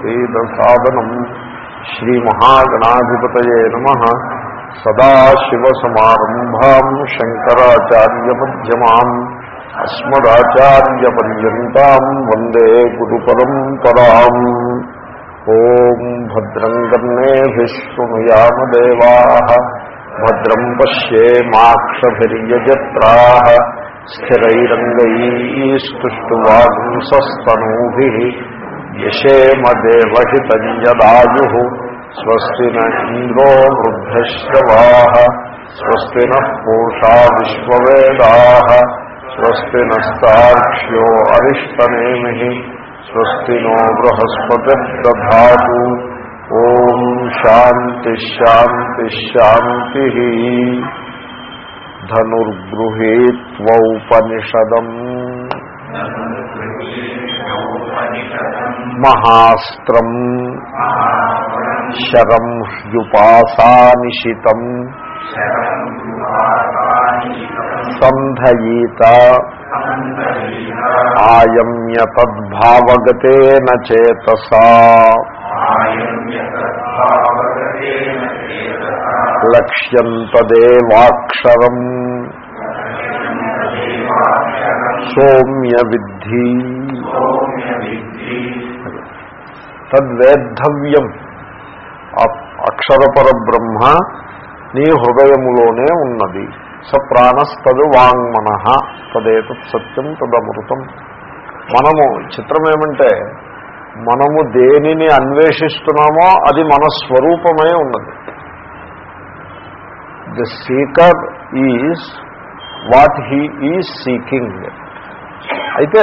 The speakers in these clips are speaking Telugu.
సిద్ధేశ్వరసమారంభాం శ్రీమహాగణాధిపతయే నమ. సదాశివసమారంభాం శంకరాచార్యమ్యమాం అస్మదాచార్యపర్యంతం వందే గురు పరంపరా ఓం భద్రం కర్ణేభిశృణుయామదేవా భద్రం పశ్యేమాక్షజ్రా స్థిరైరంగైస్తువాగుంసస్తనూభి यशेम देवहितञ्जदायुः स्वस्ति न इन्द्रो वृद्धश्रवाः, स्वस्ति नः पूषा विश्ववेदाः, स्वस्ति नस्तार्क्ष्यो अरिष्टनेमिः, स्वस्ति नो बृहस्पतिर्दधातु ॐ शान्तिश्शान्तिश्शान्तिः धनुर्गृहे त्वौपनिषदम्। మహాస్త్రం శరం హ్యుపాసానిషితం సంధయీత ఆయమ్య తద్భావగతేన చేతసా లక్ష్యంతదేవాక్షరం సోమ్య విద్ధి తద్వేద్ధవ్యం. అక్షరపర బ్రహ్మ నీ హృదయములోనే ఉన్నది. స ప్రాణస్తదు వాంగ్మన తదేతత్ సత్యం తదమృతం. మనము చిత్రం ఏమంటే మనము దేనిని అన్వేషిస్తున్నామో అది మన స్వరూపమే ఉన్నది. The seeker is what he is seeking అయితే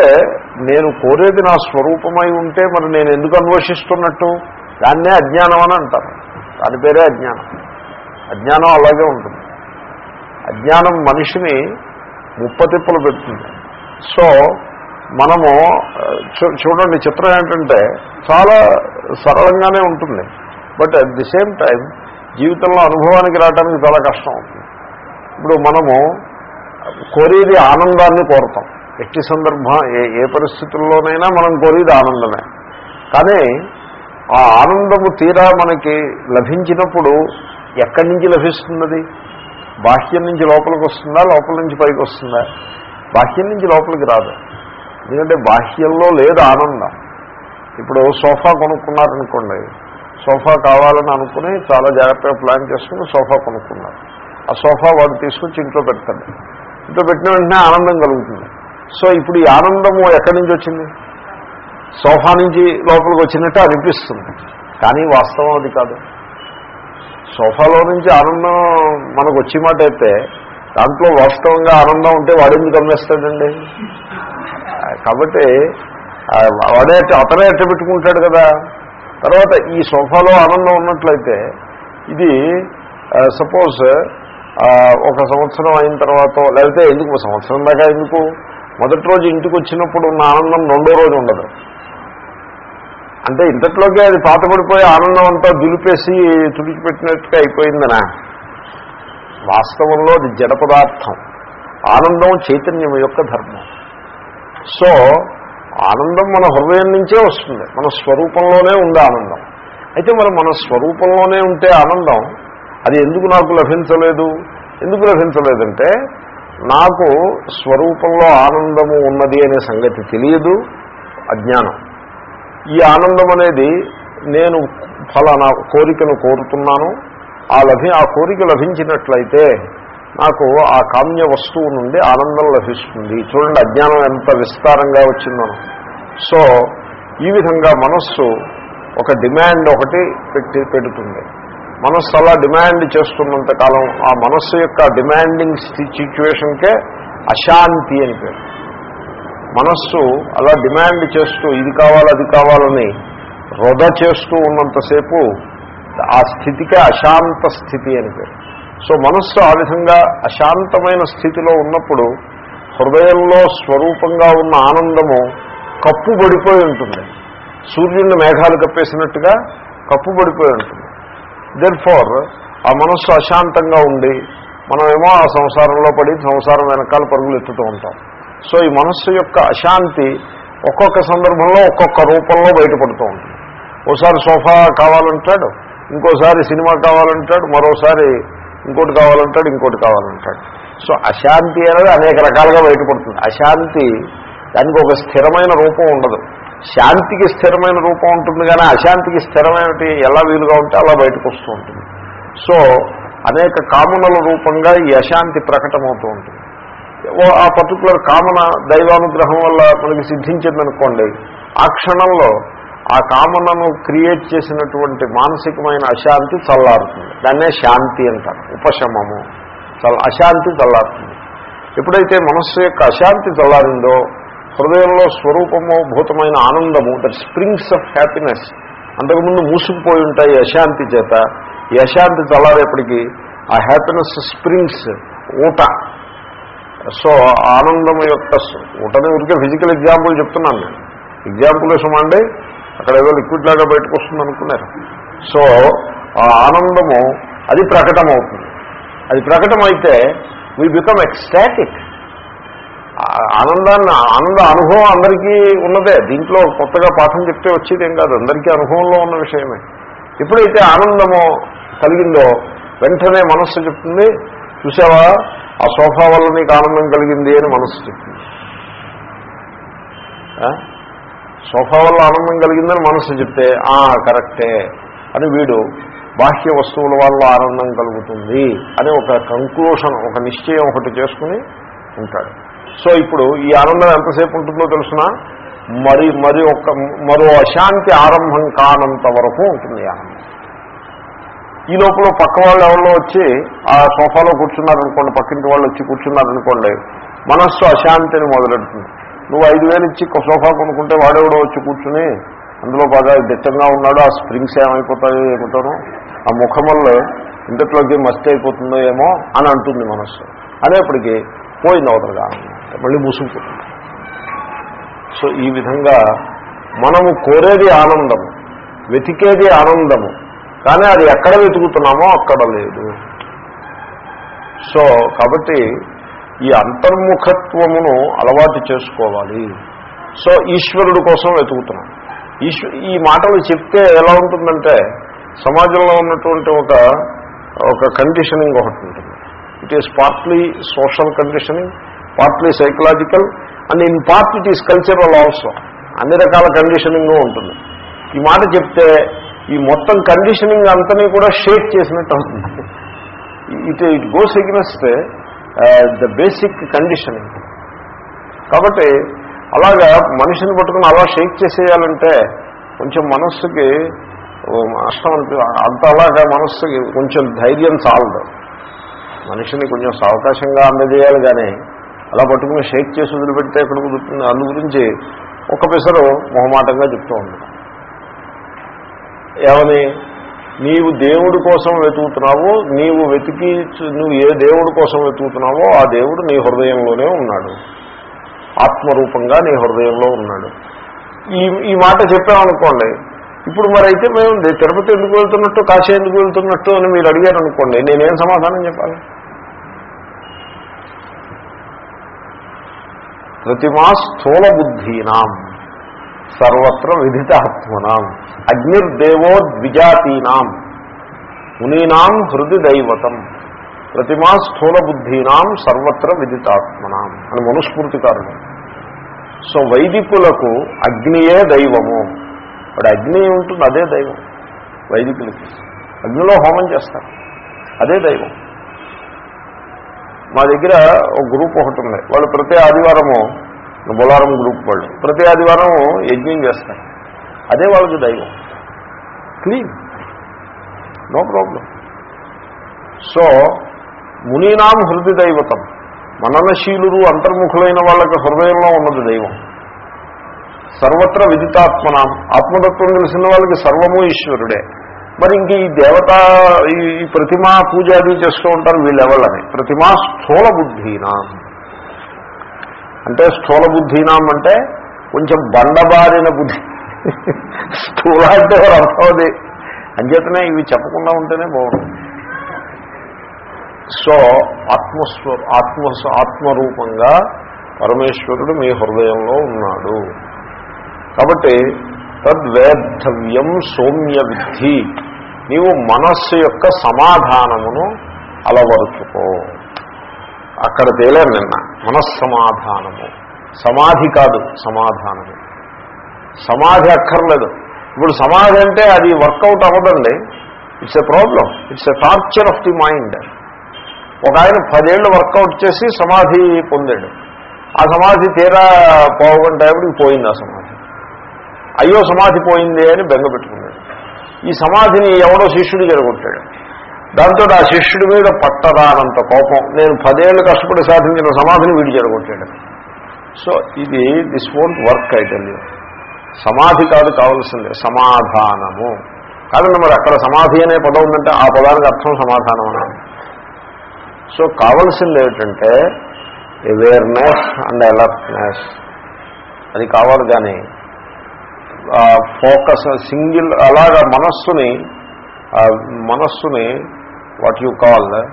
నేను కోరేది నా స్వరూపమై ఉంటే మరి నేను ఎందుకు అన్వేషిస్తున్నట్టు? దాన్నే అజ్ఞానం అని అంటారు. దాని పేరే అజ్ఞానం. అజ్ఞానం అలాగే ఉంటుంది. అజ్ఞానం మనిషిని ముప్పతిప్పలు పెడుతుంది. సో మనము చూడండి చిత్రం ఏంటంటే చాలా సరళంగానే ఉంటుంది. But at the same time జీవితంలో అనుభవానికి రావడానికి చాలా కష్టం అవుతుంది. ఇప్పుడు మనము కోరేది ఆనందాన్ని కోరతాం. ఎట్టి సందర్భం ఏ ఏ పరిస్థితుల్లోనైనా మనం కోరేది ఆనందమే. కానీ ఆ ఆనందము తీరా మనకి లభించినప్పుడు ఎక్కడి నుంచి లభిస్తున్నది? బాహ్యం నుంచి లోపలికి వస్తుందా? లోపల నుంచి పైకి వస్తుందా? బాహ్యం నుంచి లోపలికి రాదు. ఎందుకంటే బాహ్యంలో లేదు ఆనందం. ఇప్పుడు సోఫా కొనుక్కున్నారనుకోండి సోఫా కావాలని అనుకుని చాలా జాగ్రత్తగా ప్లాన్ చేసుకుని సోఫా కొనుక్కున్నారు. ఆ సోఫా వాడు తీసుకొచ్చి ఇంట్లో పెడతాడు. ఇంట్లో పెట్టిన వెంటనే ఆనందం కలుగుతుంది. సో ఇప్పుడు ఈ ఆనందము ఎక్కడి నుంచి వచ్చింది? సోఫా నుంచి లోపలికి వచ్చినట్టు అనిపిస్తుంది. కానీ వాస్తవం అది కాదు. సోఫాలో నుంచి ఆనందం మనకు వచ్చే మాట అయితే దాంట్లో వాస్తవంగా ఆనందం ఉంటే వాడెందుకు అమ్మేస్తాడండి? కాబట్టి వాడే అతనే ఎట్ట పెట్టుకుంటాడు కదా. తర్వాత ఈ సోఫాలో ఆనందం ఉన్నట్లయితే ఇది సపోజ్ ఒక సంవత్సరం అయిన తర్వాత లేకపోతే ఎందుకు సంవత్సరం దాకా ఎందుకు? మొదటి రోజు ఇంటికి వచ్చినప్పుడు ఉన్న ఆనందం రెండో రోజు ఉండదు. అంటే ఇంతట్లోకి అది పాతపడిపోయి ఆనందం అంతా దులిపేసి తుడిచిపెట్టినట్టుగా అయిపోయిందనా? వాస్తవంలో అది జడ పదార్థం. ఆనందం చైతన్యం యొక్క ధర్మం. సో ఆనందం మన హృదయం నుంచే వస్తుంది. మన స్వరూపంలోనే ఉంది ఆనందం. అయితే మరి మన స్వరూపంలోనే ఉంటే ఆనందం అది ఎందుకు నాకు లభించలేదు? ఎందుకు లభించలేదంటే నాకు స్వరూపంలో ఆనందము ఉన్నది అనే సంగతి తెలియదు అజ్ఞానం. ఈ ఆనందం అనేది నేను ఫలానా కోరికను కోరుతున్నాను ఆ లభి ఆ కోరిక లభించినట్లయితే నాకు ఆ కామ్య వస్తువు నుండి ఆనందం లభిస్తుంది. చూడండి అజ్ఞానం ఎంత విస్తారంగా వచ్చిందో. సో ఈ విధంగా మనస్సు ఒక డిమాండ్ ఒకటి పెట్టి పెడుతుంది. మనస్సు అలా డిమాండ్ చేస్తున్నంత కాలం ఆ మనస్సు యొక్క డిమాండింగ్ సిచ్యువేషన్కే అశాంతి అని పేరు. మనస్సు అలా డిమాండ్ చేస్తూ ఇది కావాలి అది కావాలని వృధ చేస్తూ ఉన్నంతసేపు ఆ స్థితికే అశాంత స్థితి అని పేరు. సో మనస్సు ఆ విధంగా అశాంతమైన స్థితిలో ఉన్నప్పుడు హృదయంలో స్వరూపంగా ఉన్న ఆనందము కప్పుబడిపోయి ఉంటుంది. సూర్యుడిని మేఘాలు కప్పేసినట్టుగా కప్పుబడిపోయి ఉంటుంది. దెన్ ఫోర్ ఆ మనస్సు అశాంతంగా ఉండి మనమేమో ఆ సంసారంలో పడి సంసారం వెనకాల పరుగులు ఎత్తుతూ ఉంటాం. సో ఈ మనస్సు యొక్క అశాంతి ఒక్కొక్క సందర్భంలో ఒక్కొక్క రూపంలో బయటపడుతూ ఉంటుంది. ఓసారి సోఫా కావాలంటాడు ఇంకోసారి సినిమా కావాలంటాడు మరోసారి ఇంకోటి కావాలంటాడు ఇంకోటి కావాలంటాడు. సో అశాంతి అనేది అనేక రకాలుగా బయటపడుతుంది. అశాంతి దానికి ఒక స్థిరమైన రూపం ఉండదు. శాంతికి స్థిరమైన రూపం ఉంటుంది కానీ అశాంతికి స్థిరమైనటి ఎలా వీలుగా ఉంటే అలా బయటకు వస్తూ ఉంటుంది. సో అనేక కామనల రూపంగా ఈ అశాంతి ప్రకటమవుతూ ఉంటుంది. ఓ ఆ పర్టికులర్ కామన దైవానుగ్రహం వల్ల మనకి సిద్ధించిందనుకోండి ఆ క్షణంలో ఆ కామనను క్రియేట్ చేసినటువంటి మానసికమైన అశాంతి చల్లారుతుంది. దాన్నే శాంతి అంటారు ఉపశమము. చల్ల అశాంతి చల్లారుతుంది. ఎప్పుడైతే మనస్సు యొక్క అశాంతి చల్లారిందో హృదయంలో స్వరూపము భూతమైన ఆనందము దట్ స్ప్రింగ్స్ ఆఫ్ హ్యాపీనెస్ అంతకుముందు మూసుకుపోయి ఉంటాయి అశాంతి చేత. ఈ అశాంతి చల్లారేపటికి ఆ హ్యాపీనెస్ స్ప్రింగ్స్ ఊట. సో ఆనందం యొక్క ఊటనే ఉరికే ఫిజికల్ ఎగ్జాంపుల్ చెప్తున్నాను నేను. ఎగ్జాంపుల్ వేసమండి అక్కడ ఏదో లిక్విడ్ లాగా బయటకు వస్తుంది అనుకున్నారు. సో ఆ ఆనందము అది ప్రకటమవుతుంది. అది ప్రకటమైతే వీ బికమ్ ఎక్స్టాటిక్ ఆనందాన్ని ఆనంద అనుభవం అందరికీ ఉన్నదే. దీంట్లో కొత్తగా పాఠం చెప్తే వచ్చేదేం కాదు. అందరికీ అనుభవంలో ఉన్న విషయమే. ఎప్పుడైతే ఆనందము కలిగిందో వెంటనే మనస్సు చెప్తుంది. చూసావా? ఆ సోఫా వల్ల నీకు ఆనందం కలిగింది అని మనస్సు చెప్తుంది. సోఫా వల్ల ఆనందం కలిగిందని మనస్సు చెప్తే ఆ కరెక్టే అని వీడు బాహ్య వస్తువుల వల్ల ఆనందం కలుగుతుంది అని ఒక కంక్లూషన్ ఒక నిశ్చయం ఒకటి చేసుకుని ఉంటాడు. సో ఇప్పుడు ఈ ఆనందం ఎంతసేపు ఉంటుందో తెలుసిన? మరి మరి ఒక మరో అశాంతి ఆరంభం కానంత వరకు ఉంటుంది ఆనందం. ఈ లోపల పక్క వాళ్ళు ఎవరో వచ్చి ఆ సోఫాలో కూర్చున్నారనుకోండి పక్కింటి వాళ్ళు వచ్చి కూర్చున్నారనుకోండి మనస్సు అశాంతిని మొదలెడుతుంది. నువ్వు ఐదు వేలు ఇచ్చి ఒక సోఫా కొనుక్కుంటే వాడెవడో వచ్చి కూర్చుని అందులో బాగా దిట్టంగా ఉన్నాడు ఆ స్ప్రింగ్స్ ఏమైపోతాయో ఏమిటోనో ఆ ముఖమల్లో ఇంతట్లోకి మస్ట్ అయిపోతుందో ఏమో అని అంటుంది మనస్సు. అనేప్పటికీ పోయింది అవతలగా మళ్ళీ మూసుకుపోతుంది సో ఈ విధంగా మనము కోరేది ఆనందము వెతికేది ఆనందము కానీ అది ఎక్కడ వెతుకుతున్నామో అక్కడ లేదు. సో కాబట్టి ఈ అంతర్ముఖత్వమును అలవాటు చేసుకోవాలి. సో ఈశ్వరుడు కోసం వెతుకుతున్నాం. ఈశ్వ ఈ మాటలు చెప్తే ఎలా ఉంటుందంటే సమాజంలో ఉన్నటువంటి ఒక ఒక కండిషనింగ్ ఒకటి ఉంటుంది. It is partly social conditioning partly psychological and in part it is cultural also అన్ని రకాల కండిషనింగ్ ఉంటుంది. ఈ మాట చెప్తే ఈ మొత్తం కండిషనింగ్ అంతని కూడా షేక్ చేసినట్టు అవుతుంది. It it goes against the basic conditioning కాబట్టి అలాగా మనిషిని పట్టుకుని అలా షేక్ చేసేయాలంటే కొంచెం మనస్సుకి అష్టం అనిపి అంత అలాగా మనస్సుకి కొంచెం ధైర్యం చాలదు. మనిషిని కొంచెం సావకాశంగా అందజేయాలి కానీ అలా పట్టుకుని షేక్ చేసి వదిలిపెడితే ఎక్కడ కుదురుతుంది? అందు గురించి ఒక పెసరు మొహమాటంగా చెప్తూ ఉంటాం ఏమని? నీవు దేవుడి కోసం వెతుకుతున్నావో నీవు వెతికి నువ్వు ఏ దేవుడి కోసం వెతుకుతున్నావో ఆ దేవుడు నీ హృదయంలోనే ఉన్నాడు. ఆత్మరూపంగా నీ హృదయంలో ఉన్నాడు. ఈ ఈ మాట చెప్పామనుకోండి ఇప్పుడు మరి అయితే మేము తిరుపతి ఎందుకు వెళ్తున్నట్టు కాశీ ఎందుకు వెళ్తున్నట్టు అని మీరు అడిగారు అనుకోండి నేనేం సమాధానం చెప్పాలి? ప్రతిమా స్థూల బుద్ధీనాం సర్వత్ర విధితాత్మనాం అగ్నిర్దేవో ద్విజాతీనాం మునీనాం హృది దైవతం ప్రతిమా స్థూల బుద్ధీనాం సర్వత్ర విదితాత్మనాం అని మనుస్మృతికారుడు సో వైదికులకు అగ్నియే దైవము. వాడు అగ్ని ఉంటుంది అదే దైవం. వైదికులకి అగ్నిలో హోమం చేస్తారు. అదే దైవం. మా దగ్గర ఒక గ్రూప్ ఒకటి ఉంది. వాళ్ళు ప్రతి ఆదివారము బొలారం గ్రూప్ వాళ్ళు. ప్రతి ఆదివారం యజ్ఞం చేస్తారు. అదే వాళ్ళకి దైవం. క్లీన్. No problem. సో మునీనాం హృది దైవతం. మననశీలురు అంతర్ముఖులైన వాళ్ళకి హృదయంలో ఉన్నది దైవం. సర్వత్ర విదితాత్మనాం. ఆత్మతత్వం తెలిసిన వాళ్ళకి సర్వము ఈశ్వరుడే. మరి ఇంక ఈ దేవత ఈ ప్రతిమా పూజ అది చేస్తూ ఉంటారు వీళ్ళెవళ్ళని ప్రతిమా స్థూల బుద్ధీనాం అంటే స్థూల బుద్ధీనాం అంటే కొంచెం బండబారిన బుద్ధి. స్థూల అంటే అర్థం అది. అంచేతనే ఇవి చెప్పకుండా ఉంటేనే బాగుంటుంది. సో ఆత్మస్వ ఆత్మ ఆత్మరూపంగా పరమేశ్వరుడు మీ హృదయంలో ఉన్నాడు. కాబట్టి తద్వేద్ధవ్యం సౌమ్య విద్ధి నీవు మనస్సు యొక్క సమాధానమును అలవరుచుకో. అక్కడ తేలేను నిన్న. మనస్సమాధానము. సమాధి కాదు సమాధానము. సమాధి అక్కర్లేదు. ఇప్పుడు సమాధి అంటే అది వర్కౌట్ అవ్వదండి. It's a problem. It's a torture of the mind. ఒక ఆయన పదేళ్ళు వర్కౌట్ చేసి సమాధి పొందాడు. ఆ సమాధి తీరా పోగొంటేపటికి పోయింది ఆ సమాధి. అయ్యో సమాధి పోయింది అని బెంగ పెట్టుకున్నాడు. ఈ సమాధిని ఎవడో శిష్యుడు జరగొట్టాడు దాంతో ఆ శిష్యుడి మీద పట్టరానంత కోపం. నేను పదేళ్ళు కష్టపడి సాధించిన సమాధిని వీడి జరగొట్టాడు సో ఇది దిస్ వోంట్ వర్క్ ఐటెల్ సమాధి కాదు కావాల్సిందే సమాధానము. కాదండి మరి అక్కడ సమాధి అనే పదం ఉందంటే ఆ పదానికి అర్థం సమాధానం అన్నా సో కావాల్సింది ఏమిటంటే అవేర్నెస్ అండ్ అలర్ట్నెస్ అది కావాలి కానీ ఫోకస్ సింగిల్ అలాగా మనస్సుని మనస్సుని what you call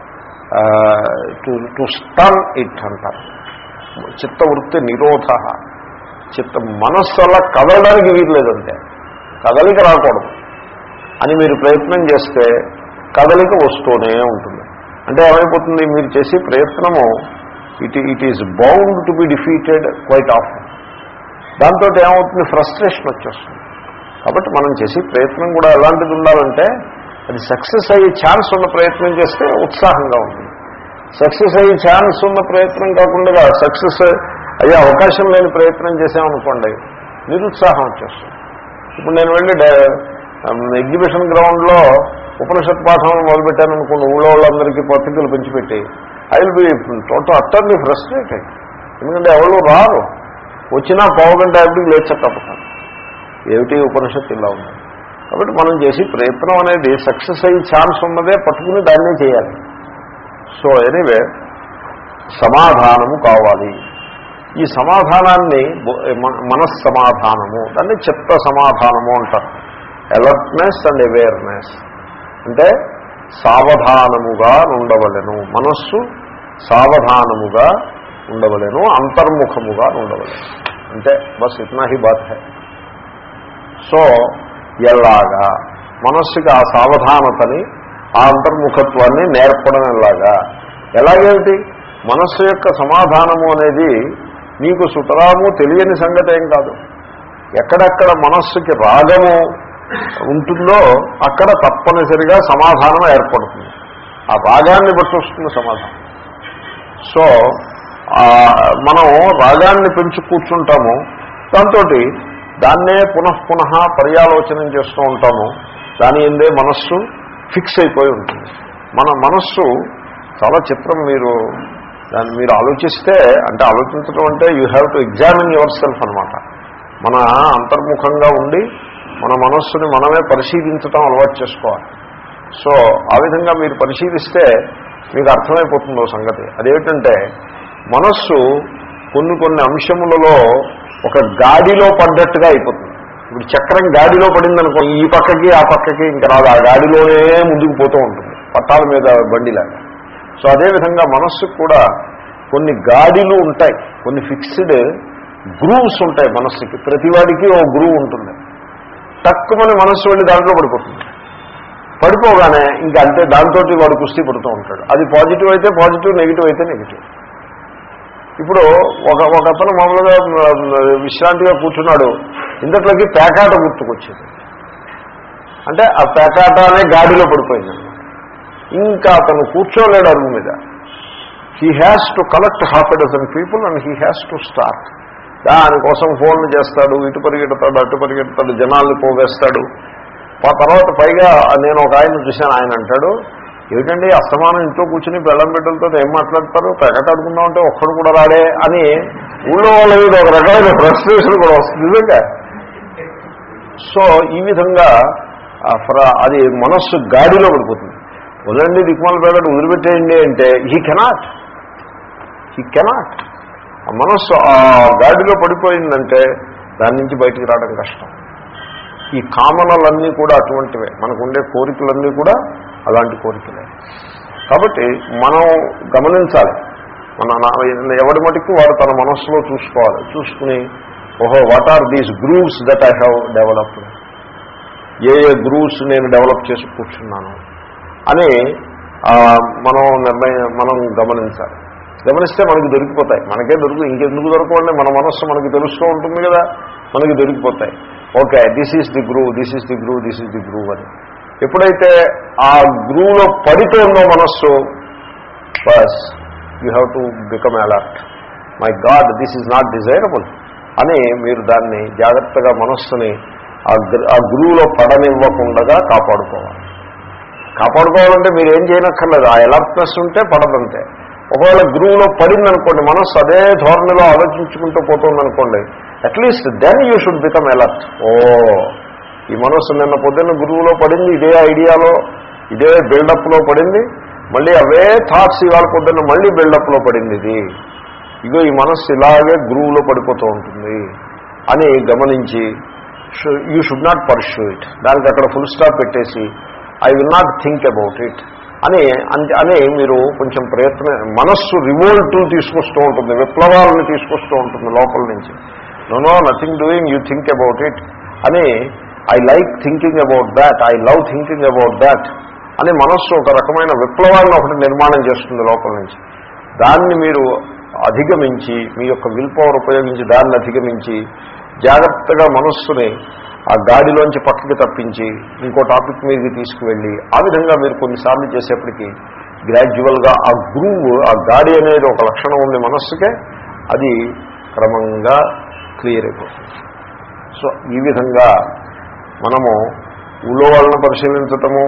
to to stun it అంటారు. చిత్తవృత్తి నిరోధ. చిత్త మనస్సు అలా కదలడానికి వీల్లేదంటే కదలిక రాకూడదు. అని మీరు ప్రయత్నం చేస్తే కదలిక వస్తూనే ఉంటుంది. అంటే ఏమైపోతుంది? మీరు చేసే ప్రయత్నము it it is bound to be defeated quite off దాంతో ఏమవుతుంది? ఫ్రస్ట్రేషన్ వచ్చేస్తుంది. కాబట్టి మనం చేసే ప్రయత్నం కూడా ఎలాంటిది ఉండాలంటే అది సక్సెస్ అయ్యే ఛాన్స్ ఉన్న ప్రయత్నం చేస్తే ఉత్సాహంగా ఉంటుంది. సక్సెస్ అయ్యే ఛాన్స్ ఉన్న ప్రయత్నం కాకుండా సక్సెస్ అయ్యే అవకాశం లేని ప్రయత్నం చేసామనుకోండి నిరుత్సాహం వచ్చేస్తుంది. ఇప్పుడు నేను వెళ్ళి ఎగ్జిబిషన్ గ్రౌండ్లో um, ఉపనిషత్ పాఠం మొదలుపెట్టాను అనుకోండి ఊళ్ళో వాళ్ళందరికీ పత్రికలు పెంచిపెట్టి I will be total utterly frustrated ఎందుకంటే ఎవరు రారు. వచ్చినా పావు గంట యాభై లేచ ఏమిటి ఉపనిషత్తు ఇలా ఉంది? కాబట్టి మనం చేసి ప్రయత్నం అనేది సక్సెస్ అయ్యే ఛాన్స్ ఉన్నదే పట్టుకుని దాన్నే చేయాలి. సో ఎనీవే సమాధానము కావాలి. ఈ సమాధానాన్ని మనస్సమాధానము దాన్ని చిత్త సమాధానము అంటారు. అలర్ట్నెస్ అండ్ అవేర్నెస్ అంటే సావధానముగా ఉండవలెను మనస్సు సావధానముగా ఉండవలేను అంతర్ముఖముగా ఉండవలేను. అంటే బస్ ఇట్నా హీ బాత్ హై. సో ఎలాగా మనస్సుకి ఆ సావధానతని ఆ అంతర్ముఖత్వాన్ని నేర్పడం ఎలాగా? ఎలాగేమిటి? మనస్సు యొక్క సమాధానము అనేది నీకు సుతరాము తెలియని సంగతి ఏం కాదు. ఎక్కడెక్కడ మనస్సుకి రాగము ఉంటుందో అక్కడ తప్పనిసరిగా సమాధానం ఏర్పడుతుంది. ఆ రాగాన్ని బట్టి వస్తుంది సమాధానం. సో మనం రాగాన్ని పెంచి కూర్చుంటాము. దాంతో దాన్నే పునః పునః పర్యాలోచనం చేస్తూ ఉంటాము. దాని ఎందే మనస్సు ఫిక్స్ అయిపోయి ఉంటుంది. మన మనస్సు చాలా చిత్రం మీరు దాన్ని మీరు ఆలోచిస్తే అంటే ఆలోచించడం అంటే you have to examine yourself అనమాట మన అంతర్ముఖంగా ఉండి మన మనస్సుని మనమే పరిశీలించడం అలవాటు చేసుకోవాలి. సో ఆ విధంగా మీరు పరిశీలిస్తే మీకు అర్థమైపోతుందో సంగతి. అదేమిటంటే మనస్సు కొన్ని కొన్ని అంశములలో ఒక గాడిలో పడ్డట్టుగా అయిపోతుంది. ఇప్పుడు చక్రం గాడిలో పడిందనుకో ఈ పక్కకి ఆ పక్కకి ఇంకా రాదు. ఆ గాడిలోనే ముందుకు పోతూ ఉంటుంది. పట్టాల మీద బండిలాగా. సో అదేవిధంగా మనస్సుకు కూడా కొన్ని గాడిలు ఉంటాయి. కొన్ని ఫిక్స్డ్ గ్రూవ్స్ ఉంటాయి మనస్సుకి. ప్రతివాడికి ఓ గ్రూవ్ ఉంటుంది. తక్కువని మనస్సు వెళ్ళి దాంట్లో పడిపోతుంది. పడిపోగానే ఇంకా అంతే దాంతో వాడు కుస్తీ పడుతూ ఉంటాడు. అది పాజిటివ్ అయితే పాజిటివ్ నెగిటివ్ అయితే నెగిటివ్. ఇప్పుడు ఒక ఒక అతను మామూలుగా విశ్రాంతిగా కూర్చున్నాడు. ఇంతట్లోకి పేకాట గుర్తుకొచ్చింది. అంటే ఆ పేకాట అనే గాడిలో పడిపోయింది. ఇంకా అతను కూర్చోలేడు అరుగు మీద. He has to collect half a dozen people and he has to start దానికోసం ఫోన్లు చేస్తాడు ఇటు పరిగెడతాడు అటు పరిగెడతాడు జనాల్ని పోగేస్తాడు. ఆ తర్వాత పైగా నేను ఒక ఆయన చూశాను ఆయన అంటాడు ఏమిటండి అస్తమానం ఇంట్లో కూర్చుని బెల్లం బిడ్డలతో ఏం మాట్లాడతారు? ప్రకట అడుగుందాం అంటే ఒక్కడు కూడా రాడే అని ఊళ్ళో వాళ్ళ మీద ఒక రకమైన ఫ్రస్ట్రేషన్ కూడా వస్తుంది నిజంగా. సో ఈ విధంగా అది మనస్సు గాడిలో పడిపోతుంది. వదండి దిక్మాల పేదట వదిలిపెట్టేయండి అంటే హీ కెనాట్ హీ కెనాట్ మనస్సు ఆ గాడిలో పడిపోయిందంటే దాని నుంచి బయటికి రావడం కష్టం. ఈ కామనలన్నీ కూడా అటువంటివే. మనకుండే కోరికలన్నీ కూడా అలాంటి కోరికలే. కాబట్టి మనం గమనించాలి. మన నా- ఎవడి మటుకు వాడు తన మనస్సులో చూసుకోవాలి. చూసుకుని ఓహో what are these grooves that I have developed a a grooves నేను డెవలప్ చేసి కూర్చున్నాను? అని మనం నిర్ణయం మనం గమనించాలి. గమనిస్తే మనకు దొరికిపోతాయి. మనకే దొరుకు ఇంకెందుకు దొరకవండి? మన మనస్సు మనకి తెలుస్తూ ఉంటుంది కదా. మనకి దొరికిపోతాయి. Okay this is the groove this is the groove this is the groove అని. ఎప్పుడైతే ఆ గ్రూలో పడిపోయిందో మనస్సు bus you have to become alert my god this is not desirable అని మీరు దాన్ని జాగ్రత్తగా మనస్సుని ఆ గ్ర- ఆ గురువులో పడనివ్వకుండా కాపాడుకోవాలి. కాపాడుకోవాలంటే మీరు ఏం చేయనక్కర్లేదు. ఆ అలర్ట్నెస్ ఉంటే పడదంతే. ఒకవేళ గురువులో పడిందనుకోండి మనస్సు అదే ధోరణిలో ఆలోచించుకుంటూ పోతుందనుకోండి at least then you should become alert ఓ ఈ మనస్సు నిన్న పొద్దున్న గురువులో పడింది ఇదే ఐడియాలో ఇదే బిల్డప్లో పడింది మళ్ళీ అవే థాట్స్ ఇవాళ పొద్దున్న మళ్ళీ బిల్డప్లో పడింది ఇది. ఇగో ఈ మనస్సు ఇలాగే గురువులో పడిపోతూ ఉంటుంది అని గమనించి you should not pursue it దానికి అక్కడ ఫుల్ స్టాప్ పెట్టేసి I will not think about it అని అని మీరు కొంచెం ప్రయత్నం మనస్సు రివోల్ట్ తీసుకొస్తూ ఉంటుంది విప్లవాలను తీసుకొస్తూ ఉంటుంది లోపల నుంచి. No no nothing doing you think about it అని I like thinking about that I love thinking about that అని మనస్సు ఒక రకమైన విప్లవాన్ని ఒకటి నిర్మాణం చేస్తుంది లోపల నుంచి దాన్ని మీరు అధిగమించి మీ యొక్క విల్ పవర్ ఉపయోగించి దాన్ని అధిగమించి జాగ్రత్తగా మనస్సుని ఆ గాడిలోంచి పక్కకి తప్పించి ఇంకో టాపిక్ మీదకి తీసుకువెళ్ళి ఆ విధంగా మీరు కొన్నిసార్లు చేసేప్పటికీ గ్రాడ్యువల్గా ఆ గ్రూవ్ ఆ గాడి అనేది ఒక లక్షణం ఉంది మనస్సుకే అది క్రమంగా క్లియర్ అయిపోతుంది. సో ఈ విధంగా మనము ఊళ్ళో వాళ్ళని పరిశీలించటము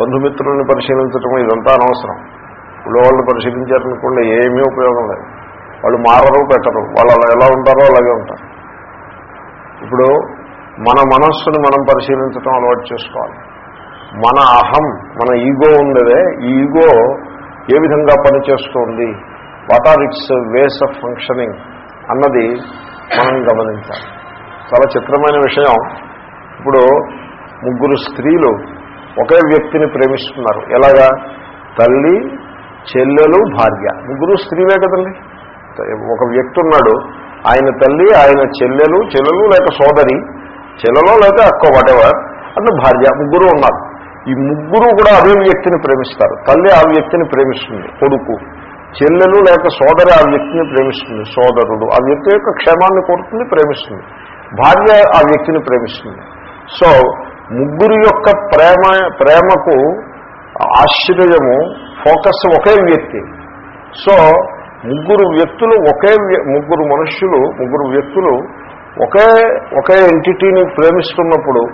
బంధుమిత్రులను పరిశీలించటము ఇదంతా అనవసరం. ఊళ్ళో వాళ్ళని పరిశీలించారనుకోండి ఏమీ ఉపయోగం లేదు. వాళ్ళు మారరు పెట్టరు. వాళ్ళు అలా ఎలా ఉంటారో అలాగే ఉంటారు. ఇప్పుడు మన మనస్సును మనం పరిశీలించడం అలవాటు చేసుకోవాలి. మన అహం మన ఈగో ఉండదే. ఈ ఈగో ఏ విధంగా పనిచేస్తోంది? What are its ways of functioning అన్నది మనం గమనించాలి. చాలా చిత్రమైన విషయం. ఇప్పుడు ముగ్గురు స్త్రీలు ఒకే వ్యక్తిని ప్రేమిస్తున్నారు. ఎలాగా? తల్లి చెల్లెలు భార్య. ముగ్గురు స్త్రీలే కదండి. ఒక వ్యక్తి ఉన్నాడు. ఆయన తల్లి ఆయన చెల్లెలు చెల్లెలు లేక సోదరి చెల్లెలో లేక అక్క వాటెవర్ అంటే భార్య ముగ్గురు ఉన్నారు. ఈ ముగ్గురు కూడా అదే వ్యక్తిని ప్రేమిస్తారు. తల్లి ఆ వ్యక్తిని ప్రేమిస్తుంది. కొడుకు. చెల్లెలు లేక సోదరి ఆ వ్యక్తిని ప్రేమిస్తుంది సోదరుడు. ఆ వ్యక్తి యొక్క క్షేమాన్ని కోరుతుంది ప్రేమిస్తుంది. భార్య ఆ వ్యక్తిని ప్రేమిస్తుంది. సో ముగ్గురు యొక్క ప్రేమ ప్రేమకు ఆశ్చర్యము ఫోకస్ ఒకే వ్యక్తి. సో ముగ్గురు వ్యక్తులు ఒకే వ్య- ముగ్గురు మనుష్యులు ముగ్గురు వ్యక్తులు ఒకే ఒకే ఎంటిటీని ప్రేమిస్తున్నప్పుడు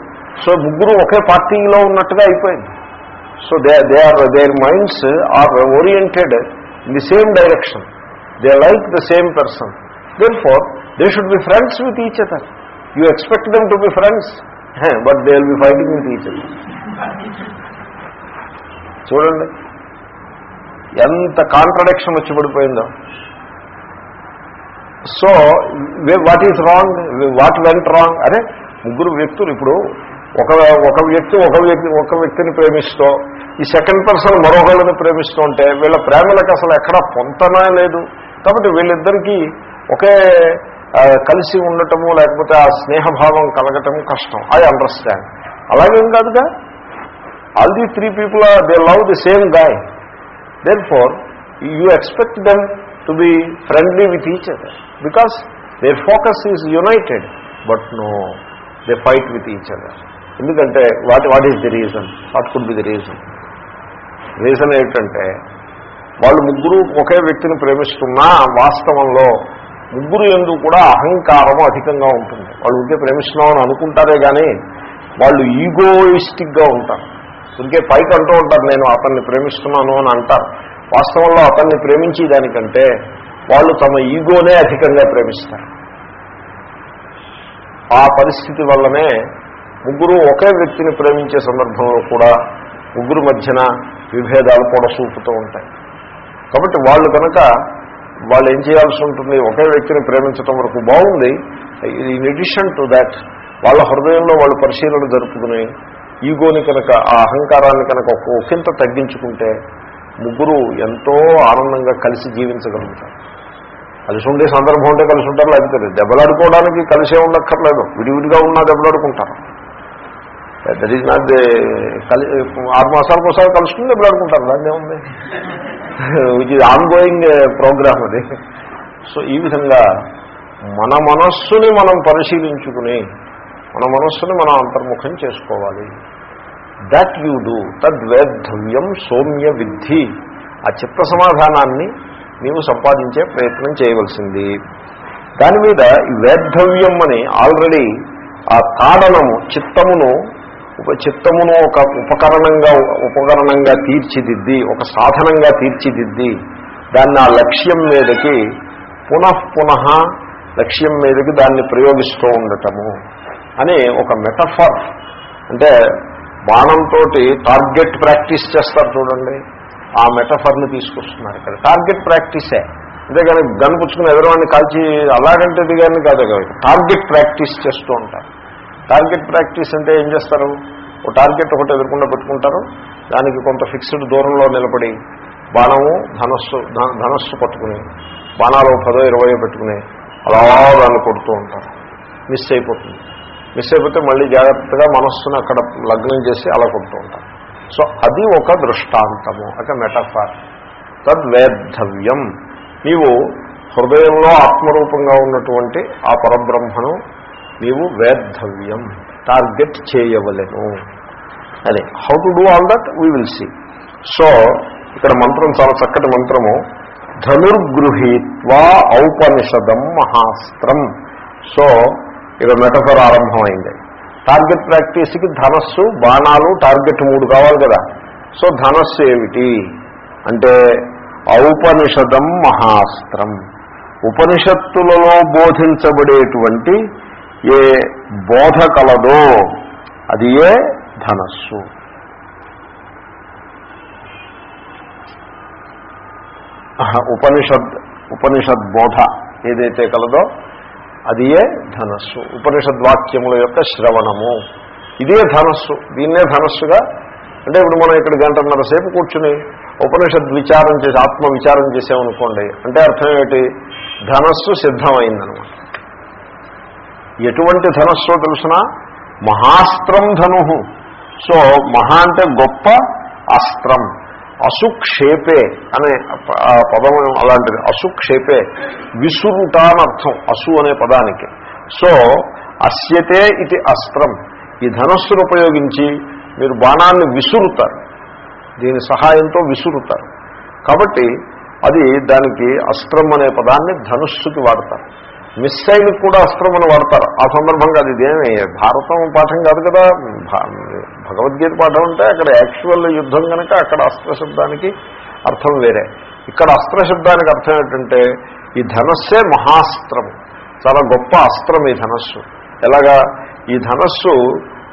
సో ముగ్గురు ఒకే పార్టీలో ఉన్నట్టుగా అయిపోయింది. So they they are their minds are oriented in the same direction they like the same person therefore they should be friends with each other you expect them to be friends but they will be fighting with each other చూడండి. ఎంత కాంట్రడిక్షన్ వచ్చి పడిపోయిందో. So what is wrong what went wrong అరే ముగ్గురు వ్యక్తులు ఇప్పుడు ఒక ఒక వ్యక్తి ఒక వ్యక్తి ఒక వ్యక్తిని ప్రేమిస్తూ ఈ సెకండ్ పర్సన్ మరొకళ్ళని ప్రేమిస్తూ ఉంటే వీళ్ళ ప్రేమలకు అసలు ఎక్కడా పొంతనా లేదు. కాబట్టి వీళ్ళిద్దరికీ ఒకే కలిసి ఉండటము లేకపోతే ఆ స్నేహభావం కలగటము కష్టం. ఐ అండర్స్టాండ్ అలాగేం కాదుగా? All the three people are they love the same guy therefore you expect them to be friendly with each other because their focus is united but no they fight with each other ఎందుకంటే what what is the reason? What could be the reason? Reason ఏంటంటే వాళ్ళు ముగ్గురు ఒకే వ్యక్తిని ప్రేమిస్తున్నా వాస్తవంలో ముగ్గురు ఎందు కూడా అహంకారము అధికంగా ఉంటుంది. వాళ్ళు ఉంటే ప్రేమిస్తున్నామని అనుకుంటారే కానీ వాళ్ళు ఈగోయిస్టిక్గా ఉంటారు. ఇంకే పైకి అంటూ ఉంటారు నేను అతన్ని ప్రేమిస్తున్నాను అని అంటారు. వాస్తవంలో అతన్ని ప్రేమించేదానికంటే వాళ్ళు తమ ఈగోనే అధికంగా ప్రేమిస్తారు. ఆ పరిస్థితి వల్లనే ముగ్గురు ఒకే వ్యక్తిని ప్రేమించే సందర్భంలో కూడా ముగ్గురు మధ్యన విభేదాలు పొడసూపుతూ ఉంటాయి. కాబట్టి వాళ్ళు కనుక వాళ్ళు ఏం చేయాల్సి ఉంటుంది? ఒకే వ్యక్తిని ప్రేమించడం వరకు బాగుంది. ఇన్ ఎడిషన్ టు దాట్ వాళ్ళ హృదయంలో వాళ్ళు పరిశీలన జరుపుకుని ఈగోని కనుక ఆ అహంకారాన్ని కనుక ఒకంత తగ్గించుకుంటే ముగ్గురు ఎంతో ఆనందంగా కలిసి జీవించగలుగుతారు. కలిసి ఉండే సందర్భం ఉంటే కలిసి ఉంటారు లేకపోతే దెబ్బలాడుకోవడానికి కలిసే ఉండక్కర్లేదు. విడివిడిగా ఉన్నా దెబ్బలాడుకుంటారు. దట్ ఈజ్ నాట్ కలి ఆరు మాసాలకు ఒకసారి కలుస్తుంది ఎప్పుడు అనుకుంటారు దాన్ని ఉంది which is ongoing programme అది. సో ఈ విధంగా మన మనస్సుని మనం పరిశీలించుకుని మన మనస్సుని మనం అంతర్ముఖం చేసుకోవాలి. దట్ యూ డూ తద్వేద్ధవ్యం సౌమ్య విద్ధి. ఆ చిత్త సమాధానాన్ని నీవు సంపాదించే ప్రయత్నం చేయవలసింది. దాని మీద ఈ వేద్ధవ్యం అని ఆల్రెడీ ఆ తాడనము చిత్తమును ఉప చిత్తమును ఒక ఉపకరణంగా ఉపకరణంగా తీర్చిదిద్ది ఒక సాధనంగా తీర్చిదిద్ది దాన్ని ఆ లక్ష్యం మీదకి పునఃపునః లక్ష్యం మీదకి దాన్ని ప్రయోగిస్తూ ఉండటము అని ఒక మెటఫర్ అంటే బాణంతో టార్గెట్ ప్రాక్టీస్ చేస్తారు చూడండి. ఆ మెటఫర్ని తీసుకొస్తున్నారు ఇక్కడ. టార్గెట్ ప్రాక్టీసే అంతేగాని గన్ పుచ్చుకుని ఎదురువాడిని కాల్చి అలాగంటే దిగాన్ని కాదు కదా. టార్గెట్ ప్రాక్టీస్ చేస్తూ ఉంటారు. టార్గెట్ ప్రాక్టీస్ అంటే ఏం చేస్తారు? ఓ టార్గెట్ ఒకటి ఎదుర్కొండా పెట్టుకుంటారు. దానికి కొంత ఫిక్స్డ్ దూరంలో నిలబడి బాణము ధనస్సు ధనస్సు పట్టుకుని బాణాలు పదో ఇరవయో పెట్టుకుని అలా దాన్ని కొడుతూ ఉంటారు. మిస్ అయిపోతుంది. మిస్ అయిపోతే మళ్ళీ జాగ్రత్తగా మనస్సును అక్కడ లగ్నం చేసి అలా కొడుతూ ఉంటారు. సో అది ఒక దృష్టాంతము ఒక మెటఫార్ తద్వేద్ధవ్యం. నీవు హృదయంలో ఆత్మరూపంగా ఉన్నటువంటి ఆ పరబ్రహ్మను నీవు వేద్ధవ్యం. టార్గెట్ చేయవలెను. అదే how to do all that we will see so ఇక్కడ మంత్రం చాలా చక్కటి మంత్రము. ధనుర్గృహీత్వా ఔపనిషదం మహాస్త్రం. సో ఇక్కడ మెటఫర్ ఆరంభమైంది. టార్గెట్ ప్రాక్టీస్కి ధనస్సు బాణాలు టార్గెట్ మూడు కావాలి కదా. సో ధనస్సు ఏమిటి? అంటే ఔపనిషదం మహాస్త్రం. ఉపనిషత్తులలో బోధించబడేటువంటి ఏ బోధ కలదో అది ఏ ధనస్సు. ఉపనిషద్ ఉపనిషద్ బోధ ఏదైతే కలదో అది ఏ ధనస్సు. ఉపనిషద్వాక్యముల యొక్క శ్రవణము. ఇదే ధనస్సు. దీన్నే ధనస్సుగా అంటే ఇప్పుడు మనం ఇక్కడ గంటన్నర సేపు కూర్చుని ఉపనిషద్ విచారం చేసి ఆత్మ విచారం చేసామనుకోండి అంటే అర్థం ఏమిటి? ధనస్సు సిద్ధమైందనమాట. ఎటువంటి ధనస్సో తెలుసిన? మహాస్త్రం ధను. సో మహా అంటే గొప్ప అస్త్రం. అసుక్షేపే అనే పదం అలాంటిది. అసుక్షేపే. విసురుట అర్థం అసు అనే పదానికి. సో అస్యతే ఇది అస్త్రం. ఈ ధనస్సును ఉపయోగించి మీరు బాణాన్ని విసురుతారు. దీని సహాయంతో విసురుతారు. కాబట్టి అది దానికి అస్త్రం అనే పదాన్ని ధనుస్సుకి వాడతారు. మిస్సైల్ కూడా అస్త్రం అని వాడతారు. ఆ సందర్భంగా అది ఇదేమి భారతం పాఠం కాదు కదా. భగవద్గీత పాఠం అంటే అక్కడ యాక్చువల్ యుద్ధం కనుక అక్కడ అస్త్ర శబ్దానికి అర్థం వేరే. ఇక్కడ అస్త్ర శబ్దానికి అర్థం ఏంటంటే ఈ ధనస్సే మహాస్త్రం. చాలా గొప్ప అస్త్రం ఈ ధనస్సు. ఎలాగా? ఈ ధనస్సు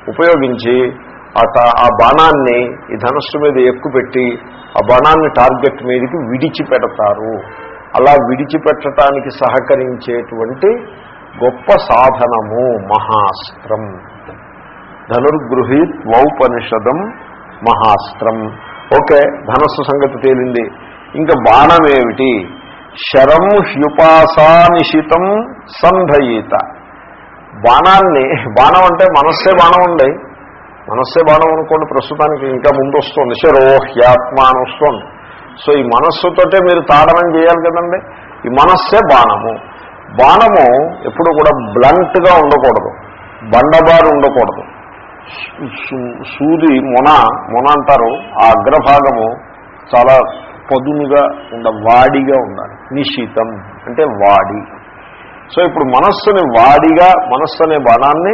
ఉపయోగించి ఆ ఆ బాణాన్ని ఈ ధనస్సు మీద ఎక్కుపెట్టి ఆ బాణాన్ని టార్గెట్ మీదకి విడిచిపెడతారు. అలా విడిచిపెట్టడానికి సహకరించేటువంటి గొప్ప సాధనము మహాస్త్రం. ధనుర్గృహీత్ వౌపనిషదం మహాస్త్రం. ఓకే ధనస్సు సంగతి తేలింది. ఇంకా బాణం ఏమిటి శరం హ్యుపాసానిషితం సంధయిత. బాణాన్ని బాణం అంటే మనస్సే బాణం ఉండే మనస్సే బాణం అనుకోండి ప్రస్తుతానికి ఇంకా ముందు వస్తుంది శరోహ్యాత్మ అని వస్తుంది. సో ఈ మనస్సుతోటే మీరు తాడనం చేయాలి కదండి. ఈ మనస్సే బాణము. బాణము ఎప్పుడు కూడా బ్లంట్గా ఉండకూడదు. బండబారు ఉండకూడదు. సూది మొన మొన అంటారు. ఆ అగ్రభాగము చాలా పదునుగా ఉండ వాడిగా ఉండాలి. నిశితం అంటే వాడి. సో ఇప్పుడు మనస్సుని వాడిగా మనస్సు అనే బాణాన్ని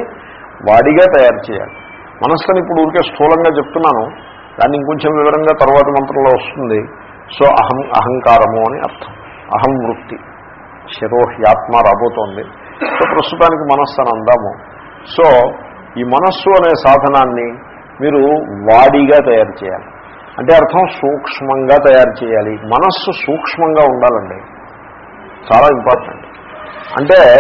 వాడిగా తయారు చేయాలి. మనస్సుని ఇప్పుడు ఊరికే స్థూలంగా చెప్తున్నాను. దాన్ని ఇంకొంచెం వివరంగా తర్వాత మంత్రంలో వస్తుంది. సో అహం అహంకారము అని అర్థం. అహం వృత్తి. శిరోహ్యాత్మ రాబోతోంది. సో ప్రస్తుతానికి మనస్సు అని అందాము. సో ఈ మనస్సు అనే సాధనాన్ని మీరు వాడిగా తయారు చేయాలి. అంటే అర్థం సూక్ష్మంగా తయారు చేయాలి. మనస్సు సూక్ష్మంగా ఉండాలండి. చాలా ఇంపార్టెంట్. అంటే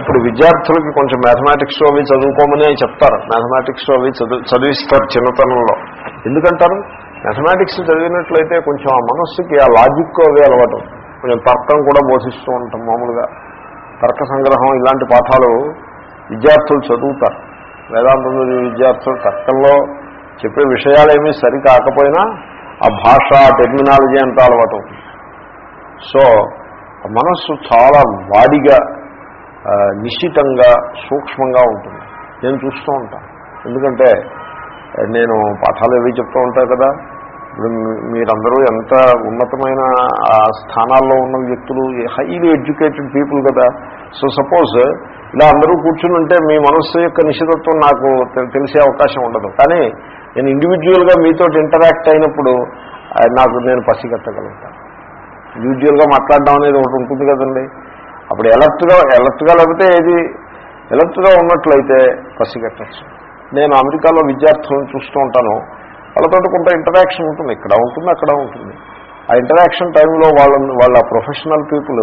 ఇప్పుడు విద్యార్థులకి కొంచెం మ్యాథమెటిక్స్ అవి చదువుకోమని చెప్తారు. మ్యాథమెటిక్స్ అవి చదువు చదివిస్తారు చిన్నతనంలో. ఎందుకంటారు? మ్యాథమెటిక్స్ చదివినట్లయితే కొంచెం ఆ మనస్సుకి ఆ లాజిక్ అవి అలవాటు. కొంచెం తర్కం కూడా బోధిస్తూ ఉంటాం మామూలుగా. తర్క సంగ్రహం ఇలాంటి పాఠాలు విద్యార్థులు చదువుతారు. వేదాంతం విద్యార్థులు తర్కంలో చెప్పే విషయాలేమీ సరి కాకపోయినా ఆ భాష టెర్మినాలజీ అంతా అలవాటు సో మనస్సు చాలా వాడిగా నిశ్చితంగా సూక్ష్మంగా ఉంటుంది. నేను చూస్తూ ఉంటాను. ఎందుకంటే నేను పాఠాలు ఏవి చెప్తూ ఉంటాను కదా ఇప్పుడు మీరందరూ ఎంత ఉన్నతమైన ఆ స్థానాల్లో ఉన్న వ్యక్తులు హైలీ ఎడ్యుకేటెడ్ పీపుల్ కదా. సో సపోజ్ ఇలా అందరూ కూర్చుని ఉంటే మీ మనస్సు యొక్క నిశ్చితత్వం నాకు తెలిసే అవకాశం ఉండదు. కానీ నేను ఇండివిజువల్గా మీతో ఇంటరాక్ట్ అయినప్పుడు నాకు నేను పసిగట్టగలుగుతాను ఇండివిజువల్గా మాట్లాడడం అనేది ఒకటి ఉంటుంది కదండి. అప్పుడు ఎలర్ట్గా ఎలర్ట్గా లేకపోతే ఏది? ఎలర్ట్గా ఉన్నట్లయితే పసిగట్టచ్చు. నేను అమెరికాలో విద్యార్థులను చూస్తూ ఉంటాను. వాళ్ళతో కొంత ఇంటరాక్షన్ ఉంటుంది. ఇక్కడ ఉంటుంది అక్కడ ఉంటుంది. ఆ ఇంటరాక్షన్ టైంలో వాళ్ళ వాళ్ళ ప్రొఫెషనల్ పీపుల్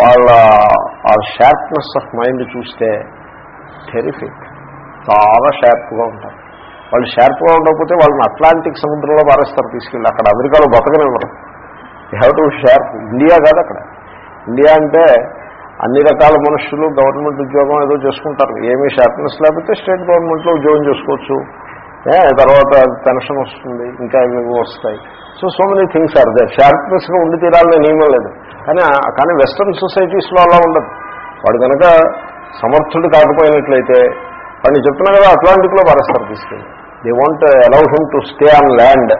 వాళ్ళ ఆ షార్ప్నెస్ ఆఫ్ మైండ్ చూస్తే టెరిఫిక్ చాలా షార్ప్గా ఉంటారు. వాళ్ళు షార్ప్గా ఉండకపోతే వాళ్ళని అట్లాంటిక్ సముద్రంలో పారేస్తారు తీసుకెళ్ళి. అక్కడ అమెరికాలో బతకనివ్వరు. హ్యావ్ టు షార్ప్ ఇండియా కాదు అక్కడ. ఇండియా అంటే అన్ని రకాల మనుషులు గవర్నమెంట్ ఉద్యోగం ఏదో చేసుకుంటారు. ఏమీ షార్ప్నెస్ లేకపోతే స్టేట్ గవర్నమెంట్లో ఉద్యోగం చేసుకోవచ్చు. తర్వాత పెన్షన్ వస్తుంది ఇంకా ఇవి వస్తాయి. So so many things are they షార్ప్నెస్గా ఉండి తీరాలని నియమం లేదు. కానీ కానీ వెస్ట్రన్ సొసైటీస్లో అలా ఉండదు. వాడు కనుక సమర్థుడు కాకపోయినట్లయితే వాడిని చెప్తున్నా కదా అట్లాంటిక్లో పారేస్తారు తీసుకెళ్ళి. They want allow him to stay on land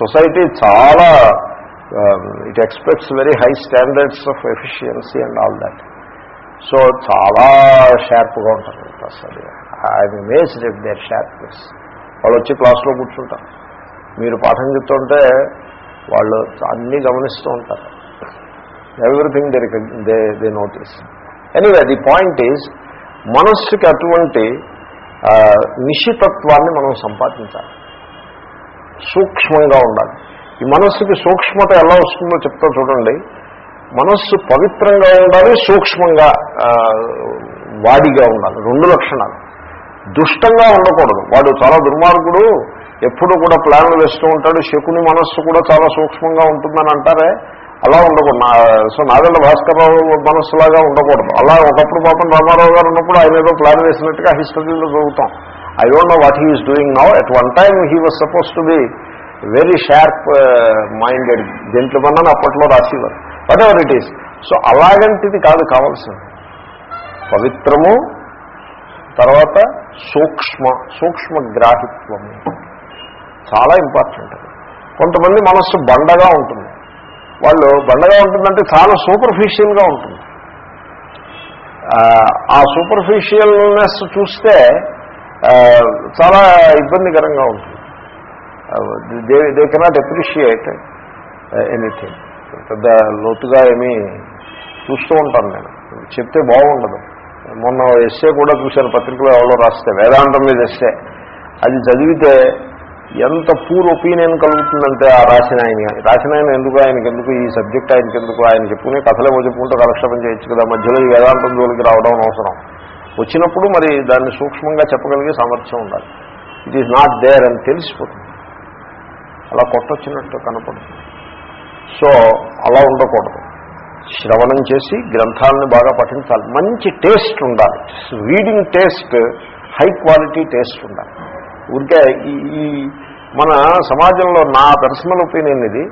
society చాలా it expects very high standards of efficiency and all that so చాలా షార్ప్గా ఉంటారు. అసలు I'm amazed at their sharpness వాళ్ళు వచ్చి క్లాస్లో కూర్చుంటారు. మీరు పాఠం చెప్తుంటే వాళ్ళు అన్నీ గమనిస్తూ ఉంటారు. Everything they they they notice anyway the point is మనస్సుకి అటువంటి నిశితత్వాన్ని మనం సంపాదించాలి. సూక్ష్మంగా ఉండాలి. ఈ మనస్సుకి సూక్ష్మత ఎలా వస్తుందో చెప్తా చూడండి. మనస్సు పవిత్రంగా ఉండాలి సూక్ష్మంగా వాడిగా ఉండాలి. రెండు లక్షణాలు. దుష్టంగా ఉండకూడదు. వాడు చాలా దుర్మార్గుడు. ఎప్పుడు కూడా ప్లాన్లు వేస్తూ ఉంటాడు. శకుని మనస్సు కూడా చాలా సూక్ష్మంగా ఉంటుందని అంటారే. అలా ఉండకూడదు. నా సో నాగండ భాస్కర్రావు మనస్సులాగా ఉండకూడదు. అలా ఒకప్పుడు పాపం రామారావు గారు ఉన్నప్పుడు ఆయన ఏదో ప్లాన్ వేసినట్టుగా హిస్టరీలో చదువుతాం. I don't know what he is doing now at one time he was suppose to be very sharp minded gentleman అని అప్పట్లో రాసేవారు. Whatever it is so అలాగంటిది కాదు కావాల్సింది. పవిత్రము తర్వాత సూక్ష్మ సూక్ష్మ గ్రాహిత్వము. చాలా ఇంపార్టెంట్ కొంతమంది మనస్సు బండగా ఉంటుంది. వాళ్ళు బండగా ఉంటుందంటే చాలా సూపర్ఫిషియల్గా ఉంటుంది. ఆ, సూపర్ఫిషియల్నెస్ చూస్తే చాలా ఇబ్బందికరంగా ఉంటుంది. They they cannot appreciate anything. పెద్ద లోతుగా ఏమీ చూస్తూ ఉంటాను నేను. చెప్తే బాగుండదు. మొన్న ఎస్సే కూడా చూశాను పత్రికలో ఎవరో రాస్తే వేదాంతం మీద ఎస్సే అది చదివితే ఎంత పూర్ ఒపీనియన్ కలుగుతుందంటే ఆ రాసిన ఆయన రాసిన ఆయన ఎందుకు ఆయనకి ఎందుకు ఈ సబ్జెక్ట్ ఆయనకి ఎందుకు ఆయన చెప్పుకునే కథలే చెప్పుకుంటూ కాలక్షేపం చేయొచ్చు కదా. మధ్యలో ఈ వేదాంతం జోలికి రావడం అవసరం వచ్చినప్పుడు మరి దాన్ని సూక్ష్మంగా చెప్పగలిగే సామర్థ్యం ఉండాలి. ఇట్ ఈజ్ నాట్ దేర్ అని తెలిసిపోతుంది. అలా కొట్టొచ్చినట్టు కనపడుతుంది. సో అలా ఉండకూడదు. శ్రవణం చేసి గ్రంథాలను బాగా పఠించాలి. మంచి టేస్ట్ ఉండాలి. Reading taste high quality taste ఉండాలి. ఊరికే ఈ మన సమాజంలో నా పర్సనల్ ఒపీనియన్ ఇది.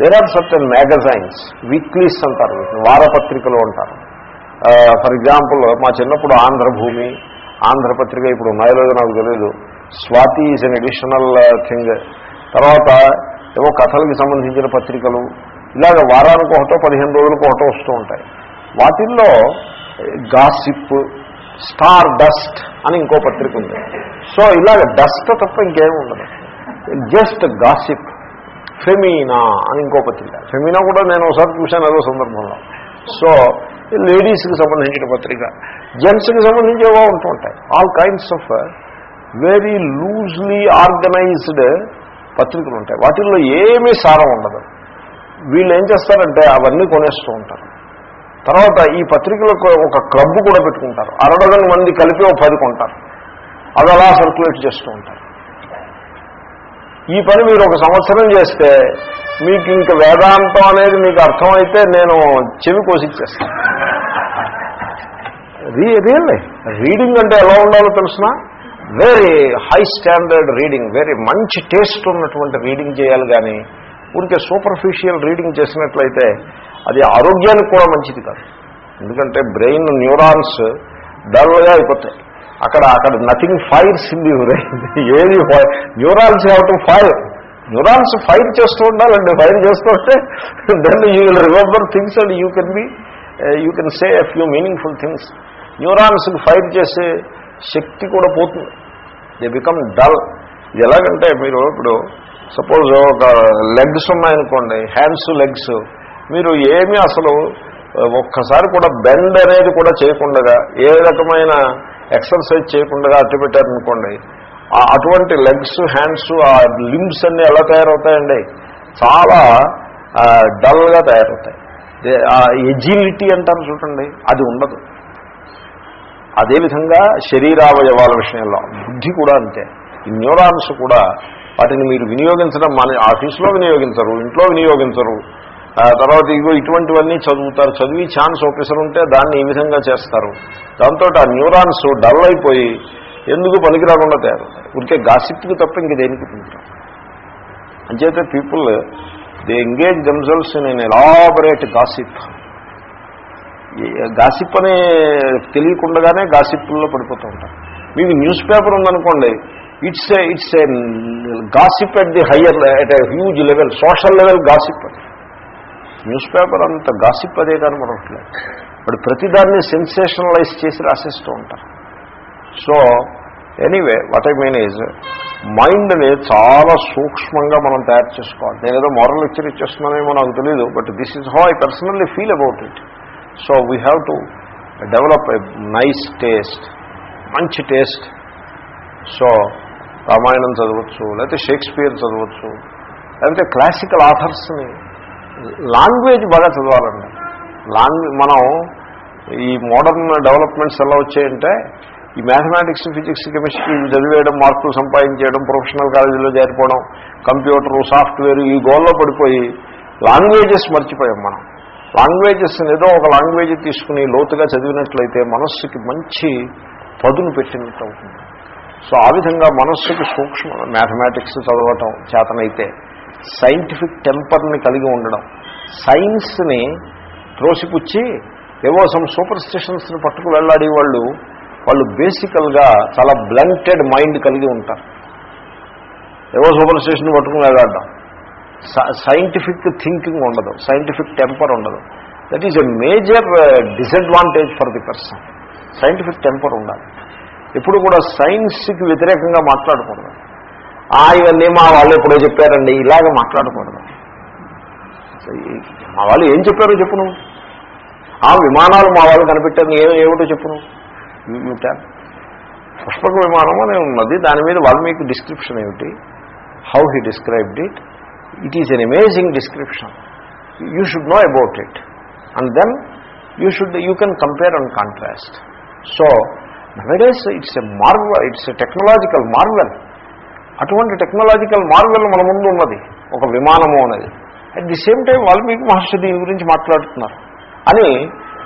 There are certain magazines weeklies అంటారు. వారపత్రికలు అంటారు. ఫర్ ఎగ్జాంపుల్ మా చిన్నప్పుడు ఆంధ్రభూమి ఆంధ్రపత్రిక ఇప్పుడు ఉన్నాయో లేదో నాకు తెలియదు Swathi is an additional thing తర్వాత ఏవో కథలకి సంబంధించిన పత్రికలు ఇలాగ వారానికి ఒకటో పదిహేను రోజులకు ఒకటో వస్తూ ఉంటాయి. వాటిల్లో గాసిప్ స్టార్ డస్ట్ అని ఇంకో పత్రిక ఉంది. సో ఇలాగ డస్ట్ తప్ప ఇంకేమి ఉండదు. జస్ట్ గాసిప్ ఫెమీనా అని ఇంకో పత్రిక. ఫెమీనా కూడా నేను ఒకసారి చూశాను ఏదో సందర్భంలో. సో లేడీస్కి సంబంధించిన పత్రిక. జెంట్స్కి సంబంధించి ఏవో ఉంటూ ఉంటాయి. All kinds of very loosely organised పత్రికలు ఉంటాయి. వాటిల్లో ఏమీ సారం ఉండదు. వీళ్ళు ఏం చేస్తారంటే అవన్నీ కొనేస్తూ ఉంటారు. తర్వాత ఈ పత్రికలకు ఒక క్లబ్ కూడా పెట్టుకుంటారు. అరడజన్ మంది కలిపి ఒక పది కొంటారు. అది అలా సర్క్యులేట్ చేస్తూ ఉంటారు. ఈ పని మీరు ఒక సంవత్సరం చేస్తే మీకు ఇంక వేదాంతం అనేది మీకు అర్థమైతే నేను చెవి కోసిచ్చేస్తాను రియల్లీ? రీడింగ్ అంటే ఎలా ఉండాలో తెలుసిన? Very high standard reading very మంచి టేస్ట్ ఉన్నటువంటి రీడింగ్ చేయాలి కానీ ఊరికే సూపర్ఫిషియల్ రీడింగ్ చేసినట్లయితే అది ఆరోగ్యానికి కూడా మంచిది కాదు. ఎందుకంటే బ్రెయిన్ న్యూరాన్స్ డల్గా అయిపోతాయి. అక్కడ అక్కడ నథింగ్ ఫైర్స్ ఇన్ బ్రెయిన్ ఏది neurons have to fire neurons fire చేస్తూ ఉండాలండి. ఫైర్ చేస్తూ ఉంటే then you will remember things and you can be you can say a few meaningful things న్యూరాన్స్కి fire చేసే శక్తి కూడా పోతుంది. దే బికమ్ డల్ ఇది ఎలాగంటే మీరు ఇప్పుడు సపోజ్ ఒక లెగ్స్ ఉన్నాయనుకోండి హ్యాండ్స్ లెగ్స్ మీరు ఏమీ అసలు ఒక్కసారి కూడా బెండ్ అనేది కూడా చేయకుండా ఏ రకమైన ఎక్సర్సైజ్ చేయకుండా అట్టు పెట్టారనుకోండి అటువంటి లెగ్స్ హ్యాండ్స్ ఆ లింబ్స్ అన్నీ ఎలా తయారవుతాయండి? చాలా డల్గా తయారవుతాయి. ఆ ఎజిలిటీ అంటారు చూడండి అది ఉండదు. అదేవిధంగా శరీరావయవాల విషయంలో బుద్ధి కూడా అంతే. ఈ న్యూరాన్స్ కూడా వాటిని మీరు వినియోగించడం మన ఆఫీస్లో వినియోగించరు ఇంట్లో వినియోగించరు. ఆ తర్వాత ఇగో ఇటువంటివన్నీ చదువుతారు చదివి ఛాన్స్ ఆఫీసర్ ఉంటే దాన్ని ఈ విధంగా చేస్తారు. దాంతో ఆ న్యూరాన్స్ డల్ అయిపోయి ఎందుకు పనికి రాకుండా తయారు గాసిప్కి తప్ప ఇంక దేనికి అంచేతే పీపుల్ దే ఎంగేజ్ దెమ్సెల్స్ నేను ఎలాబరేట్ గాసిప్. గాసిప్ అనే తెలియకుండానే గాసిప్పుల్లో పడిపోతూ ఉంటారు. మీకు న్యూస్ పేపర్ ఉందనుకోండి it's a it's a gossip at the higher at a huge level social level gossip అది. న్యూస్ పేపర్ అంత గాసిప్ అదే కనబడట్లేదు ఇప్పుడు ప్రతిదాన్ని సెన్సేషనలైజ్ చేసి రాసేస్తూ ఉంటారు. So anyway what I mean is మైండ్ని చాలా సూక్ష్మంగా మనం తయారు చేసుకోవాలి. నేను ఏదో మోరల్ లెక్చర్ ఇచ్చేస్తున్నానేమో నాకు తెలియదు but this is how I personally feel about it. So we have to develop a nice taste మంచి టేస్ట్. సో రామాయణం చదవచ్చు లేకపోతే షేక్స్పియర్ చదవచ్చు లేకపోతే క్లాసికల్ ఆథర్స్ని లాంగ్వేజ్ బాగా చదవాలండి. లాంగ్వేజ్ మనం ఈ మోడర్న్ డెవలప్మెంట్స్ ఎలా వచ్చాయంటే ఈ మ్యాథమెటిక్స్ ఫిజిక్స్ కెమిస్ట్రీ చదివేయడం మార్కులు సంపాదించేయడం ప్రొఫెషనల్ కాలేజీలో చేరిపోవడం కంప్యూటరు సాఫ్ట్వేర్ ఈ గోల్లో పడిపోయి లాంగ్వేజెస్ మర్చిపోయాం మనం. లాంగ్వేజెస్ ఏదో ఒక లాంగ్వేజ్ తీసుకుని లోతుగా చదివినట్లయితే మనస్సుకి మంచి పదును పెట్టినట్టు అవుతుంది. సో ఆ విధంగా మనస్సుకి సూక్ష్మ మ్యాథమెటిక్స్ చదవటం చేతనైతే సైంటిఫిక్ టెంపర్ని కలిగి ఉండడం సైన్స్ని త్రోసిపుచ్చి ఏవో సమ్ సూపర్ స్టిషన్స్ని పట్టుకు వెళ్ళాడే వాళ్ళు వాళ్ళు బేసికల్గా చాలా బ్లంటెడ్ మైండ్ కలిగి ఉంటారు. ఏవో సూపర్ స్టేషన్ని పట్టుకుని వెళ్ళాడడం సైంటిఫిక్ థింకింగ్ ఉండదు సైంటిఫిక్ టెంపర్ ఉండదు. That is a major disadvantage for the person. Scientific temper ఉండాలి. ఎప్పుడు కూడా సైన్స్కి వ్యతిరేకంగా మాట్లాడకూడదు. ఆ ఇవన్నీ మా వాళ్ళు ఎప్పుడో చెప్పారండి ఇలాగ మాట్లాడకూడదు. మా వాళ్ళు ఏం చెప్పారో చెప్పు ఆ విమానాలు మా వాళ్ళు కనిపెట్టారు ఏ ఏమిటో చెప్పు పుష్పక విమానం అనే ఉన్నది దాని మీద వాల్మీకి డిస్క్రిప్షన్ ఏమిటి? How he described it it is an amazing description you should know about it and then you should you can compare and contrast so nowadays it's a marvel it's a technological marvel అటువంటి టెక్నాలజికల్ మార్వెల్ మన ముందు ఉన్నది. ఒక విమానము అనేది. At the same time Valmiki Maharshi దీని గురించి మాట్లాడుతున్నారు. అని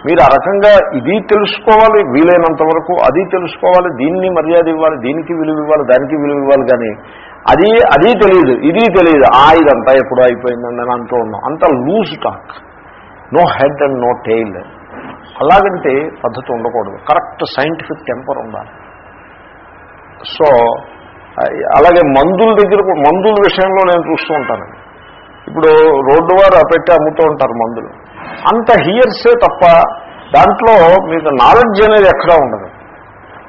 మీరు ఆ రకంగా ఇది తెలుసుకోవాలి వీలైనంత వరకు అది తెలుసుకోవాలి దీన్ని మర్యాద ఇవ్వాలి దీనికి విలువ ఇవ్వాలి దానికి విలువ ఇవ్వాలి కానీ అది అది తెలియదు ఇది తెలియదు. ఆ ఇదంతా ఎప్పుడో అయిపోయిందని నేను అంటూ ఉన్నాం అంత loose talk no head and no tail అలాగంటే పద్ధతి ఉండకూడదు. కరెక్ట్ సైంటిఫిక్ టెంపర్ ఉండాలి. సో అలాగే మందుల దగ్గర మందుల విషయంలో నేను చూస్తూ ఉంటాను. ఇప్పుడు రోడ్డు వారు పెట్టి అమ్ముతూ ఉంటారు మందులు. అంత హియర్సే తప్ప దాంట్లో మీకు నాలెడ్జ్ అనేది ఎక్కడా ఉండదు.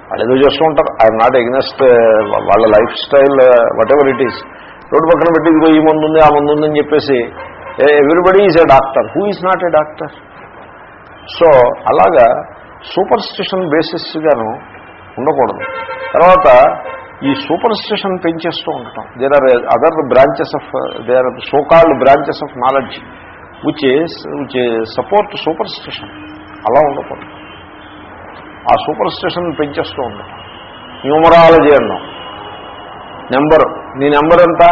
వాళ్ళు ఏదో చేస్తూ ఉంటారు. ఐఎమ్ నాట్ ఎగ్నెస్ట్ వాళ్ళ lifestyle whatever it is road పక్కన పెట్టి ఇదిగో ఈ మందు ఉంది ఆ మందు ఉందని చెప్పేసి everybody is a doctor who is not a doctor so అలాగా సూపర్ స్టిషన్ బేసిస్గాను ఉండకూడదు. తర్వాత ఈ సూపర్ స్టిషన్ పెంచేస్తూ ఉండటం. There are other branches of there are so called branches of knowledge which which support superstition అలా ఉండకూడదు. ఆ సూపర్ స్టిషన్ పెంచేస్తూ ఉండటం. న్యూమరాలజీ అన్నాం. నెంబరు నీ నెంబర్ ఎంత?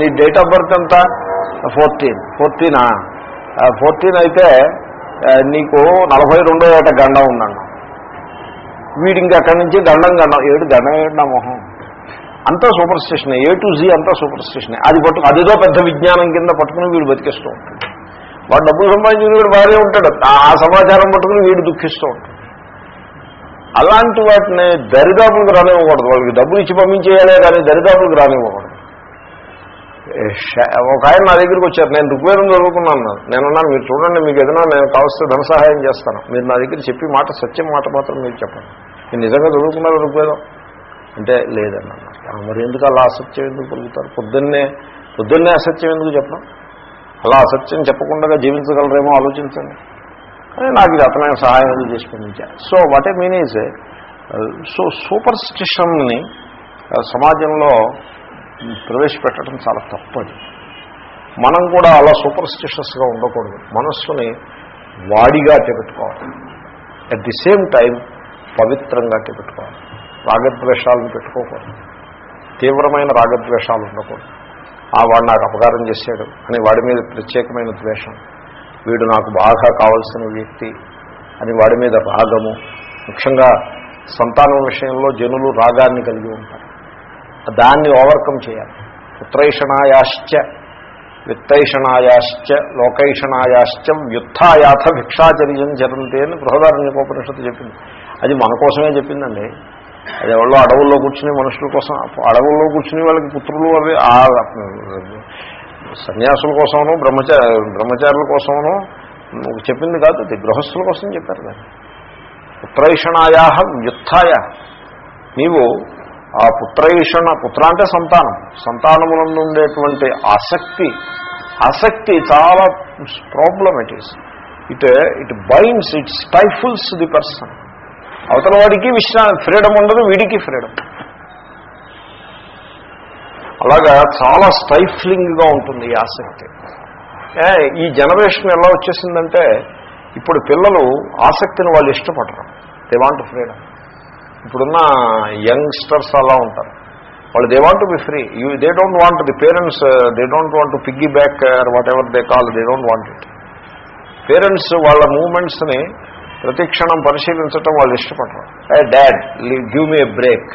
నీ డేట్ ఆఫ్ బర్త్ ఎంత? ఫోర్టీన్ ఫోర్టీనా ఫోర్టీన్ అయితే నీకు నలభై రెండో ఏట గండం ఉందన్నాం. వీడి ఇంకా అక్కడి నుంచి దండం గండం ఏడు గండం ఏడు మొహం? అంతా superstition A to Z అంతా సూపర్ స్టేషన్ అది పట్టు అదిదో పెద్ద విజ్ఞానం కింద పట్టుకుని వీడు బతికిస్తూ ఉంటాడు. వాడు డబ్బులు సంపాదించిన వీడు బాగానే ఉంటాడు. ఆ సమాచారం పట్టుకుని వీడు దుఃఖిస్తూ ఉంటాడు. అలాంటి వాటిని దరిదాపులకు రానివ్వకూడదు. వాళ్ళకి డబ్బులు ఇచ్చి పంపించేయాలే కానీ దరిదాపులకు రానివ్వకూడదు. ఒక ఆయన నా దగ్గరికి వచ్చారు. నేను ఋగ్వేదం చదువుకున్నాను నేను అన్నాను మీరు చూడండి మీకు ఏదైనా నేను కావలసిన ధన సహాయం చేస్తాను. మీరు నా దగ్గర చెప్పి మాట సత్యం మాట మాత్రం మీరు చెప్పండి. మీరు నిజంగా చదువుకున్నారు ఋగ్వేదం? అంటే లేదని అన్నారు మరి ఎందుకు అలా అసత్యం ఎందుకు పొందుతారు? పొద్దున్నే పొద్దున్నే అసత్యం ఎందుకు చెప్పడం? అలా అసత్యం చెప్పకుండా జీవించగలరేమో ఆలోచించండి. అని నాకు ఇది అతనే సహాయం అది చేసి పంపించారు so what I mean is so super స్టిషన్ని సమాజంలో ప్రవేశపెట్టడం చాలా తప్పది. మనం కూడా అలా సూపర్ స్టిషస్గా ఉండకూడదు. మనస్సుని వాడిగా పెట్టుకోవాలి అట్ ది సేమ్ టైం పవిత్రంగా పెట్టుకోవాలి రాగద్వేషాలను పెట్టుకోకూడదు. తీవ్రమైన రాగద్వేషాలు ఉండకూడదు. ఆ వాడు నాకు అపకారం చేశాడు అని వాడి మీద ప్రత్యేకమైన ద్వేషం. వీడు నాకు బాగా కావాల్సిన వ్యక్తి అని వాడి మీద రాగము. ముఖ్యంగా సంతానం విషయంలో జనులు రాగాన్ని కలిగి ఉంటారు. దాన్ని ఓవర్కమ్ చేయాలి. పుత్రైషణాయాశ్చ విత్తైషణాయాశ్చ లోకైషణాయాశ్చ వ్యుత్థాయాథ భిక్షాచర్యం జరంతే అని బృహదారణ్యకోపనిషత్తు చెప్పింది. అది మన కోసమే చెప్పిందండి. అది ఎవరో అడవుల్లో కూర్చుని మనుషుల కోసం అడవుల్లో కూర్చుని వాళ్ళకి పుత్రులు అవి సన్యాసుల కోసమనో బ్రహ్మచా బ్రహ్మచారుల కోసమనో చెప్పింది కాదు అది గృహస్థుల కోసం చెప్పారు దాన్ని. పుత్రైషణాయా వ్యుత్థాయ. నీవు ఆ పుత్రైషణ పుత్ర అంటే సంతానం. సంతానములందు ఉండేటువంటి ఆసక్తి ఆసక్తి చాలా problem it is it it binds it stifles the person అవతల వాడికి విశ్రా ఫ్రీడమ్ ఉండదు వీడికి ఫ్రీడమ్ అలాగా చాలా స్టైఫ్లింగ్గా ఉంటుంది ఈ ఆసక్తి. ఈ జనరేషన్ ఎలా వచ్చేసిందంటే ఇప్పుడు పిల్లలు ఆసక్తిని వాళ్ళు ఇష్టపడరు. దే వాంట్ ఫ్రీడమ్ ఇప్పుడున్న యంగ్స్టర్స్ అలా ఉంటారు. వాళ్ళు they want be free you they don't want the parents they don't want piggy back or whatever they call they don't want it parents వాళ్ళ మూమెంట్స్ని ప్రతి క్షణం పరిశీలించటం వాళ్ళు ఇష్టపడరు. Hey dad give me a break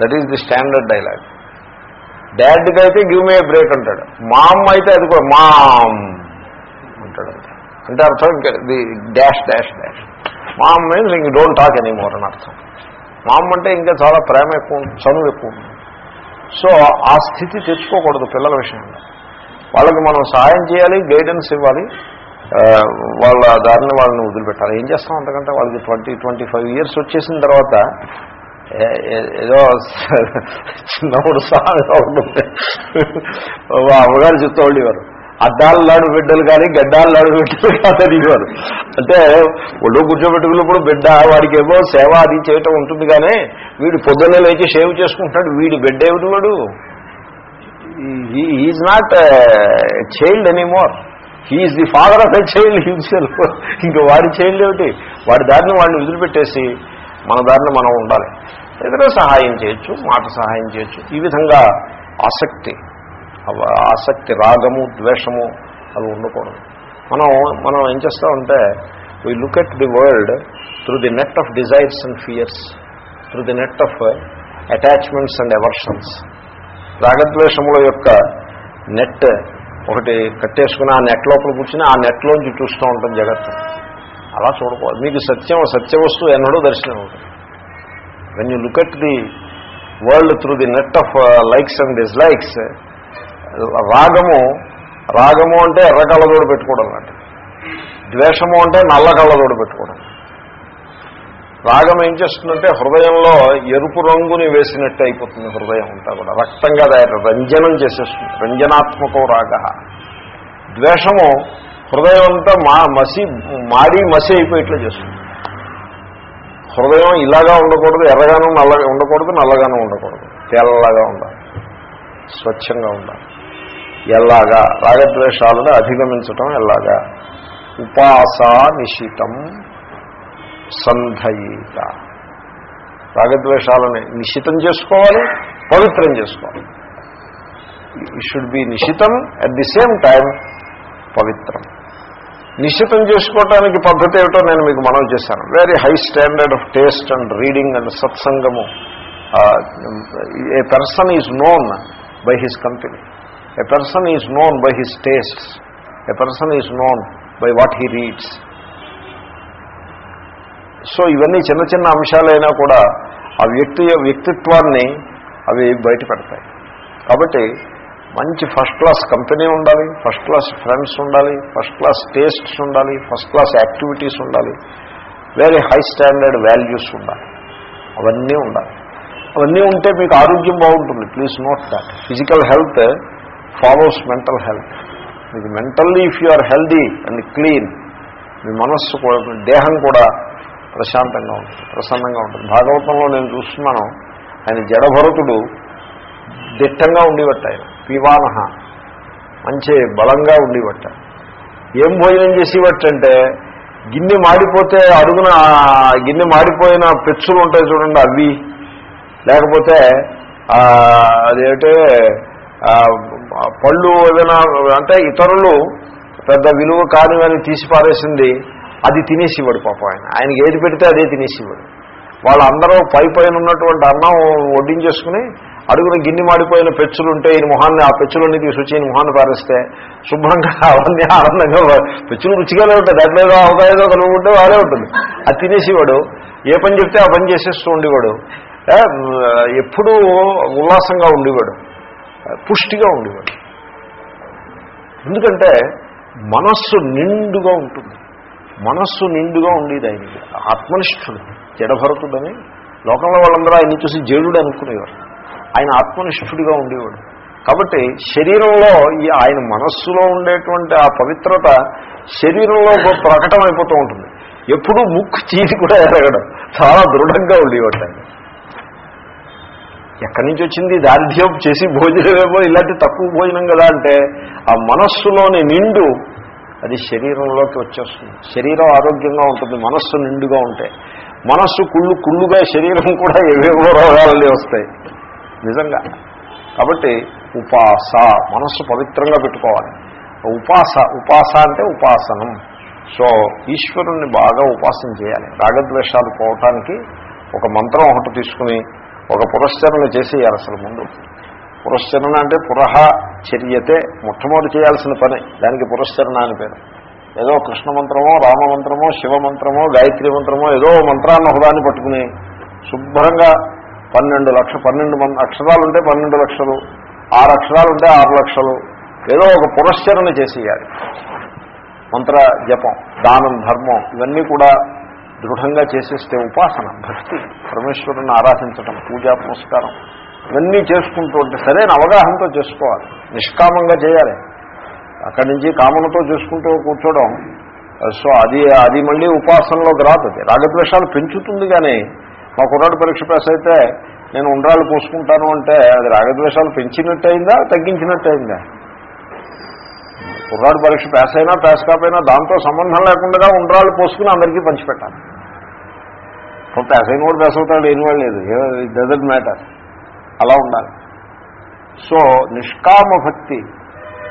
that is the standard dialogue డాడ్కి అయితే గివ్ మీ ఏ బ్రేక్ అంటాడు. మామ్ అయితే అది కూడా మామ్ అంటాడు. అంటే అర్థం ఇంకా the dash dash dash. Mom means ఇంక డోంట్ టాక్ ఎనీ మోర్ అని అర్థం. మామ్ అంటే ఇంకా చాలా ప్రేమ ఎక్కువ ఉంటుంది చనువు ఎక్కువ ఉంటుంది. సో ఆ స్థితి తెచ్చుకోకూడదు పిల్లల విషయంలో. వాళ్ళకి మనం సహాయం చేయాలి గైడెన్స్ ఇవ్వాలి వాళ్ళ దారిని వాళ్ళని వదిలిపెట్టాలి. ఏం చేస్తాం అంతకంటే వాళ్ళకి ట్వంటీ ట్వంటీ ఫైవ్ ఇయర్స్ వచ్చేసిన తర్వాత ఏ- ఏదో చిన్నప్పుడు సాగు అమ్మగారు చెప్తూ ఉండేవారు. అద్దాలలాడు బిడ్డలు కానీ గడ్డాలలాడు బిడ్డలు కాదనేవారు అంటే ఒళ్ళు కూర్చోబెట్టుకున్నప్పుడు బిడ్డ వాడికి ఏమో సేవ అది చేయటం ఉంటుంది కానీ వీడు పొద్దున్నే లేచి సేవ్ చేసుకుంటున్నాడు. వీడి బిడ్డ ఏమిటి వాడు? Is not child anymore he's the father of a child himself ఇంకా వాడి చైల్డ్ ఏమిటి? వాడి దారిని వాడిని వదిలిపెట్టేసి మన దారిని మనం ఉండాలి. ఏదైనా సహాయం చేయొచ్చు మాట సహాయం చేయొచ్చు. ఈ విధంగా ఆసక్తి భవ ఆసక్తి రాగము ద్వేషము అవి ఉండకూడదు. మనం మనం ఏం చేస్తామంటే we look at the world through the net of desires and fears through the net of attachments and aversions రాగద్వేషముల యొక్క నెట్ ఒకటి కట్టేసుకుని ఆ నెట్ లోపల కూర్చుని ఆ నెట్లోంచి చూస్తూ ఉంటాం జగత్తు. అలా చూడకూడదు. మీకు సత్యం సత్య వస్తువు ఎన్నడూ దర్శనం అవుతుంది when you look at the world through the net of likes and dislikes రాగము రాగము అంటే ఎర్ర కళ్ళతోడు పెట్టుకోవడం అన్నట్టు ద్వేషము అంటే నల్ల కళ్ళతోడు పెట్టుకోవడం. రాగం ఏం చేస్తుందంటే హృదయంలో ఎరుపు రంగుని వేసినట్టు అయిపోతుంది హృదయం అంతా కూడా. రక్తంగా తయారు రంజనం చేసేస్తుంది. రంజనాత్మకం రాగ. ద్వేషము హృదయం అంతా మా మసి మాడి మసి అయిపోయేట్లు చేస్తుంది. హృదయం ఇలాగా ఉండకూడదు ఎర్రగాను నల్లగా ఉండకూడదు నల్లగాను ఉండకూడదు. తెల్లగా ఉండాలి. స్వచ్ఛంగా ఉండాలి. ఎలాగా రాగద్వేషాలను అధిగమించటం ఎలాగా ఉపాసా నిశితం సంధయిత. రాగద్వేషాలని నిశితం చేసుకోవాలి పవిత్రం చేసుకోవాలి. ఈ షుడ్ బి నిశితం అట్ ది సేమ్ టైం పవిత్రం. నిశ్చితం చేసుకోవటానికి పద్ధతి ఏమిటో నేను మీకు మనం చేశాను. Very high standard of taste and reading and సత్సంగము a person is known by his company a person is known by his tastes a person is known by what he reads so ఇవన్నీ చిన్న చిన్న అంశాలైనా కూడా ఆ వ్యక్తి వ్యక్తిత్వాన్ని అవి బయట పెడతాయి. కాబట్టి మంచి ఫస్ట్ క్లాస్ కంపెనీ ఉండాలి ఫస్ట్ క్లాస్ ఫ్రెండ్స్ ఉండాలి ఫస్ట్ క్లాస్ టేస్ట్స్ ఉండాలి ఫస్ట్ క్లాస్ యాక్టివిటీస్ ఉండాలి. వెరీ హై స్టాండర్డ్ వాల్యూస్ ఉండాలి. అవన్నీ ఉండాలి. అవన్నీ ఉంటే మీకు ఆరోగ్యం బాగుంటుంది. Please note that physical health follows mental health మీకు mentally if you are healthy and clean మీ మనస్సు కూడా దేహం కూడా ప్రశాంతంగా ఉంటుంది ప్రసన్నంగా ఉంటుంది. భాగవతంలో నేను చూస్తున్నాను ఆయన జడభరతుడు దిట్టంగా ఉండేవట్ట ఆయన. పివానహ మంచి బలంగా ఉండేవట్ట ఏం భోజనం చేసేవట్టంటే గిన్నె మాడిపోతే అడుగున గిన్నె మాడిపోయిన పెచ్చులు ఉంటాయి చూడండి అవి. లేకపోతే ఆ, అదేంటే పళ్ళు ఏదైనా అంటే ఇతరులు పెద్ద విలువ కానివని తీసి పారేసింది అది తినేసివాడు పాపం ఆయన. ఆయనకి ఏది పెడితే అదే తినేసివాడు వాళ్ళందరూ పై పైన ఉన్నటువంటి అన్నం వడ్డించేసుకుని అడుగున గిన్నె మాడిపోయిన పెచ్చులు ఉంటే ఈయన మొహాన్ని ఆ పెచ్చులన్నీ తీసుకొచ్చి ఈయన మొహాన్ని పారేస్తే శుభ్రంగా అవన్నీ ఆనందంగా పెచ్చులు రుచిగానే ఉంటాయి. దాంట్లో ఏదో అవకాశం కలుగు ఉంటే వాడే ఉంటుంది. అది తినేసేవాడు ఏ పని చెప్తే ఆ పని చేసేస్తూ ఉండేవాడు. ఎప్పుడూ ఉల్లాసంగా ఉండేవాడు. పుష్టిగా ఉండేవాడు. ఎందుకంటే మనస్సు నిండుగా ఉంటుంది. మనస్సు నిండుగా ఉండేది ఆయనకి. ఆత్మనిష్ఠుడు. జడభరతుడని లోకంలో వాళ్ళందరూ ఆయన చూసి జేడుడు అనుకునేవారు. ఆయన ఆత్మనిష్ఠుడిగా ఉండేవాడు. కాబట్టి శరీరంలో ఈ ఆయన మనస్సులో ఉండేటువంటి ఆ పవిత్రత శరీరంలో ప్రకటన ప్రకటమైపోతూ ఉంటుంది. ఎప్పుడూ ముక్కు చీటి కూడా ఎరగడం చాలా దృఢంగా ఉండేవాడు ఆయన. ఎక్కడి నుంచి వచ్చింది? దారిద్ర్యం చేసి భోజనమేమో ఇలాంటి తక్కువ భోజనం కదా అంటే ఆ మనస్సులోని నిండు అది శరీరంలోకి వచ్చేస్తుంది. శరీరం ఆరోగ్యంగా ఉంటుంది మనస్సు నిండుగా ఉంటే. మనస్సు కుళ్ళు కుళ్ళుగా శరీరం కూడా ఏవేవో రోగాలని వస్తాయి. నిజంగా. కాబట్టి ఉపాస మనస్సు పవిత్రంగా పెట్టుకోవాలి. ఉపాస ఉపాస అంటే ఉపాసనం. సో ఈశ్వరుణ్ణి బాగా ఉపాసన చేయాలి. రాగద్వేషాలు పోవటానికి ఒక మంత్రం ఒకటి తీసుకుని ఒక పురస్చరణ చేసేయాలి అసలు ముందు. పురస్చరణ అంటే పురహ చర్యతే మొట్టమొదటి చేయాల్సిన పని. దానికి పురస్చరణ అని పేరు. ఏదో కృష్ణ మంత్రమో రామ మంత్రమో శివ మంత్రమో గాయత్రి మంత్రమో ఏదో మంత్రాన్ని ఒకదాన్ని పట్టుకుని శుభ్రంగా పన్నెండు లక్ష పన్నెండు మంది అక్షరాలు ఉంటే పన్నెండు లక్షలు ఆరు అక్షరాలు ఉంటే ఆరు లక్షలు. ఏదో ఒక పురస్చరణ చేసేయాలి. మంత్ర జపం దానం ధర్మం ఇవన్నీ కూడా దృఢంగా చేసేస్తే ఉపాసన భక్తి పరమేశ్వరుని ఆరాధించటం పూజా పురస్కారం ఇవన్నీ చేసుకుంటూ ఉంటే సరైన అవగాహనతో చేసుకోవాలి. నిష్కామంగా చేయాలి. అక్కడి నుంచి కామనతో చేసుకుంటూ కూర్చోవడం సో అది అది మళ్ళీ ఉపాసనలోకి రాదు. అది రాగద్వేషాలు పెంచుతుంది కానీ మా కుర్రాడు పరీక్ష పాస్ అయితే నేను ఉండ్రాలు పోసుకుంటాను అంటే అది రాగద్వేషాలు పెంచినట్టు అయిందా తగ్గించినట్టు అయిందా? కుర్రాడు పరీక్ష పాస్ అయినా పాస్ కాకపోయినా దాంతో సంబంధం లేకుండా ఉండ్రాలు పోసుకుని అందరికీ పంచిపెట్టాలి. ఇప్పుడు పాస్ కూడా పాస్ అవుతాడు వాళ్ళు లేదు. ఇట్ డజంట్ మ్యాటర్ అలా ఉండాలి. సో నిష్కామ భక్తి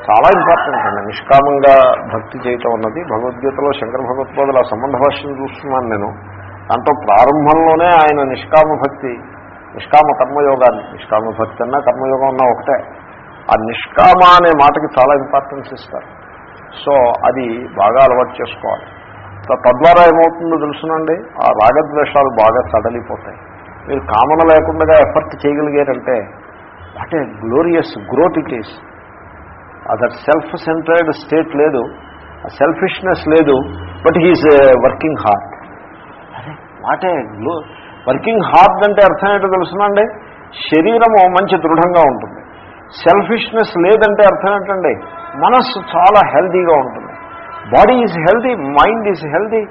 చాలా ఇంపార్టెంట్ అండి. నిష్కామంగా భక్తి చేయటం అన్నది భగవద్గీతలో శంకర భగవత్పాదులు ఆ సంబంధ భాష్యం చూస్తున్నాను నేను. దాంట్లో ప్రారంభంలోనే ఆయన నిష్కామ భక్తి నిష్కామ కర్మయోగాన్ని నిష్కామ భక్తి అన్నా కర్మయోగం అన్నా ఒకటే. ఆ నిష్కామ అనే మాటకి చాలా ఇంపార్టెన్స్ ఇస్తారు. సో అది బాగా అలవాటు చేసుకోవాలి. తద్వారా ఏమవుతుందో తెలుసునండి? ఆ రాగద్వేషాలు బాగా సడలిపోతాయి. మీరు కామన లేకుండా effort చేయగలిగారంటే what a glorious growth it is that self centred state లేదు. Uh, సెల్ఫిష్నెస్ లేదు బట్ హీఈస్ వర్కింగ్ హార్డ్ అరే what a glow working hard అంటే అర్థం ఏంటో తెలుసునండి? శరీరము మంచి దృఢంగా ఉంటుంది. సెల్ఫిష్నెస్ లేదంటే అర్థం ఏంటండి? మనస్సు చాలా హెల్దీగా ఉంటుంది. Body is healthy mind is healthy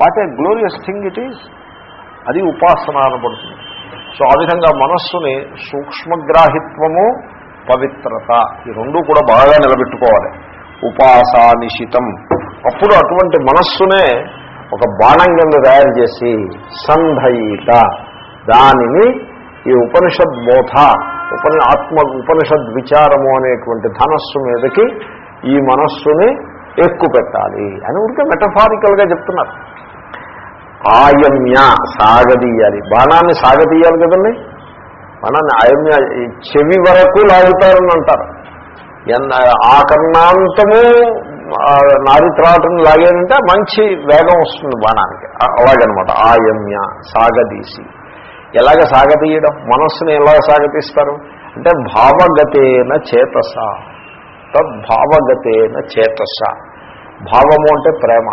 what a glorious thing it is అది ఉపాసన అనబడుతుంది సో ఆ విధంగా మనస్సుని సూక్ష్మగ్రాహిత్వము పవిత్రత ఈ రెండు కూడా బాగా నిలబెట్టుకోవాలి. ఉపాసానిశితం అప్పుడు అటువంటి మనస్సునే ఒక బాణం కింద తయారు చేసి సంధయిత. దానిని ఈ ఉపనిషద్ బోధ ఉపని ఆత్మ ఉపనిషద్ విచారము అనేటువంటి ధనస్సు మీదకి ఈ మనస్సుని ఎక్కువ పెట్టాలి అని ఉంటే మెటఫారికల్గా చెప్తున్నారు. ఆయమ్య సాగదీయాలి. బాణాన్ని సాగదీయాలి కదండి? బాణాన్ని ఆయమ్య చెవి వరకు లాగుతారని అంటారు. ఎన్న ఆకర్ణాంతము ఆ, నారి త్రాటను లాగారంటే మంచి వేగం వస్తుంది బాణానికి. అలాగనమాట. ఆయమ్య సాగదీసి. ఎలాగ సాగతీయడం మనస్సుని ఎలా సాగతీస్తారు అంటే భావగతేన చేతస. తద్భావగతేన చేతస. భావము అంటే ప్రేమ.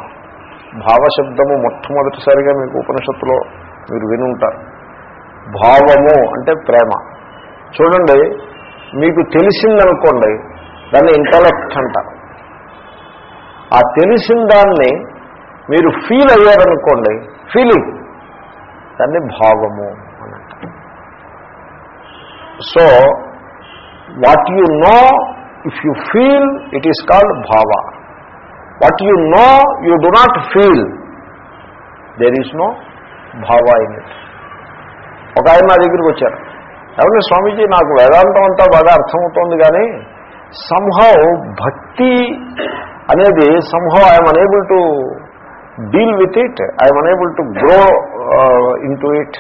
భావశబ్దము మొట్టమొదటిసారిగా మీకు ఉపనిషత్తులో మీరు వినుంటారు. భావము అంటే ప్రేమ. చూడండి మీకు తెలిసిందనుకోండి దాన్ని ఇంటలెక్ట్ అంటారు. ఆ తెలిసిన దాన్ని మీరు ఫీల్ అయ్యారనుకోండి ఫీలింగ్ దాన్ని భావము అని so what you know if you feel it is called bhava. What you know you do not feel there is no bhava in it ఒక ఆయన నా దగ్గరికి వచ్చారు. ఎవరి స్వామీజీ నాకు వేదాంతం అంతా బాగా అర్థమవుతోంది కానీ సంహౌ భక్తి అనేది somehow I'm unable to deal with it I'm unable to grow into it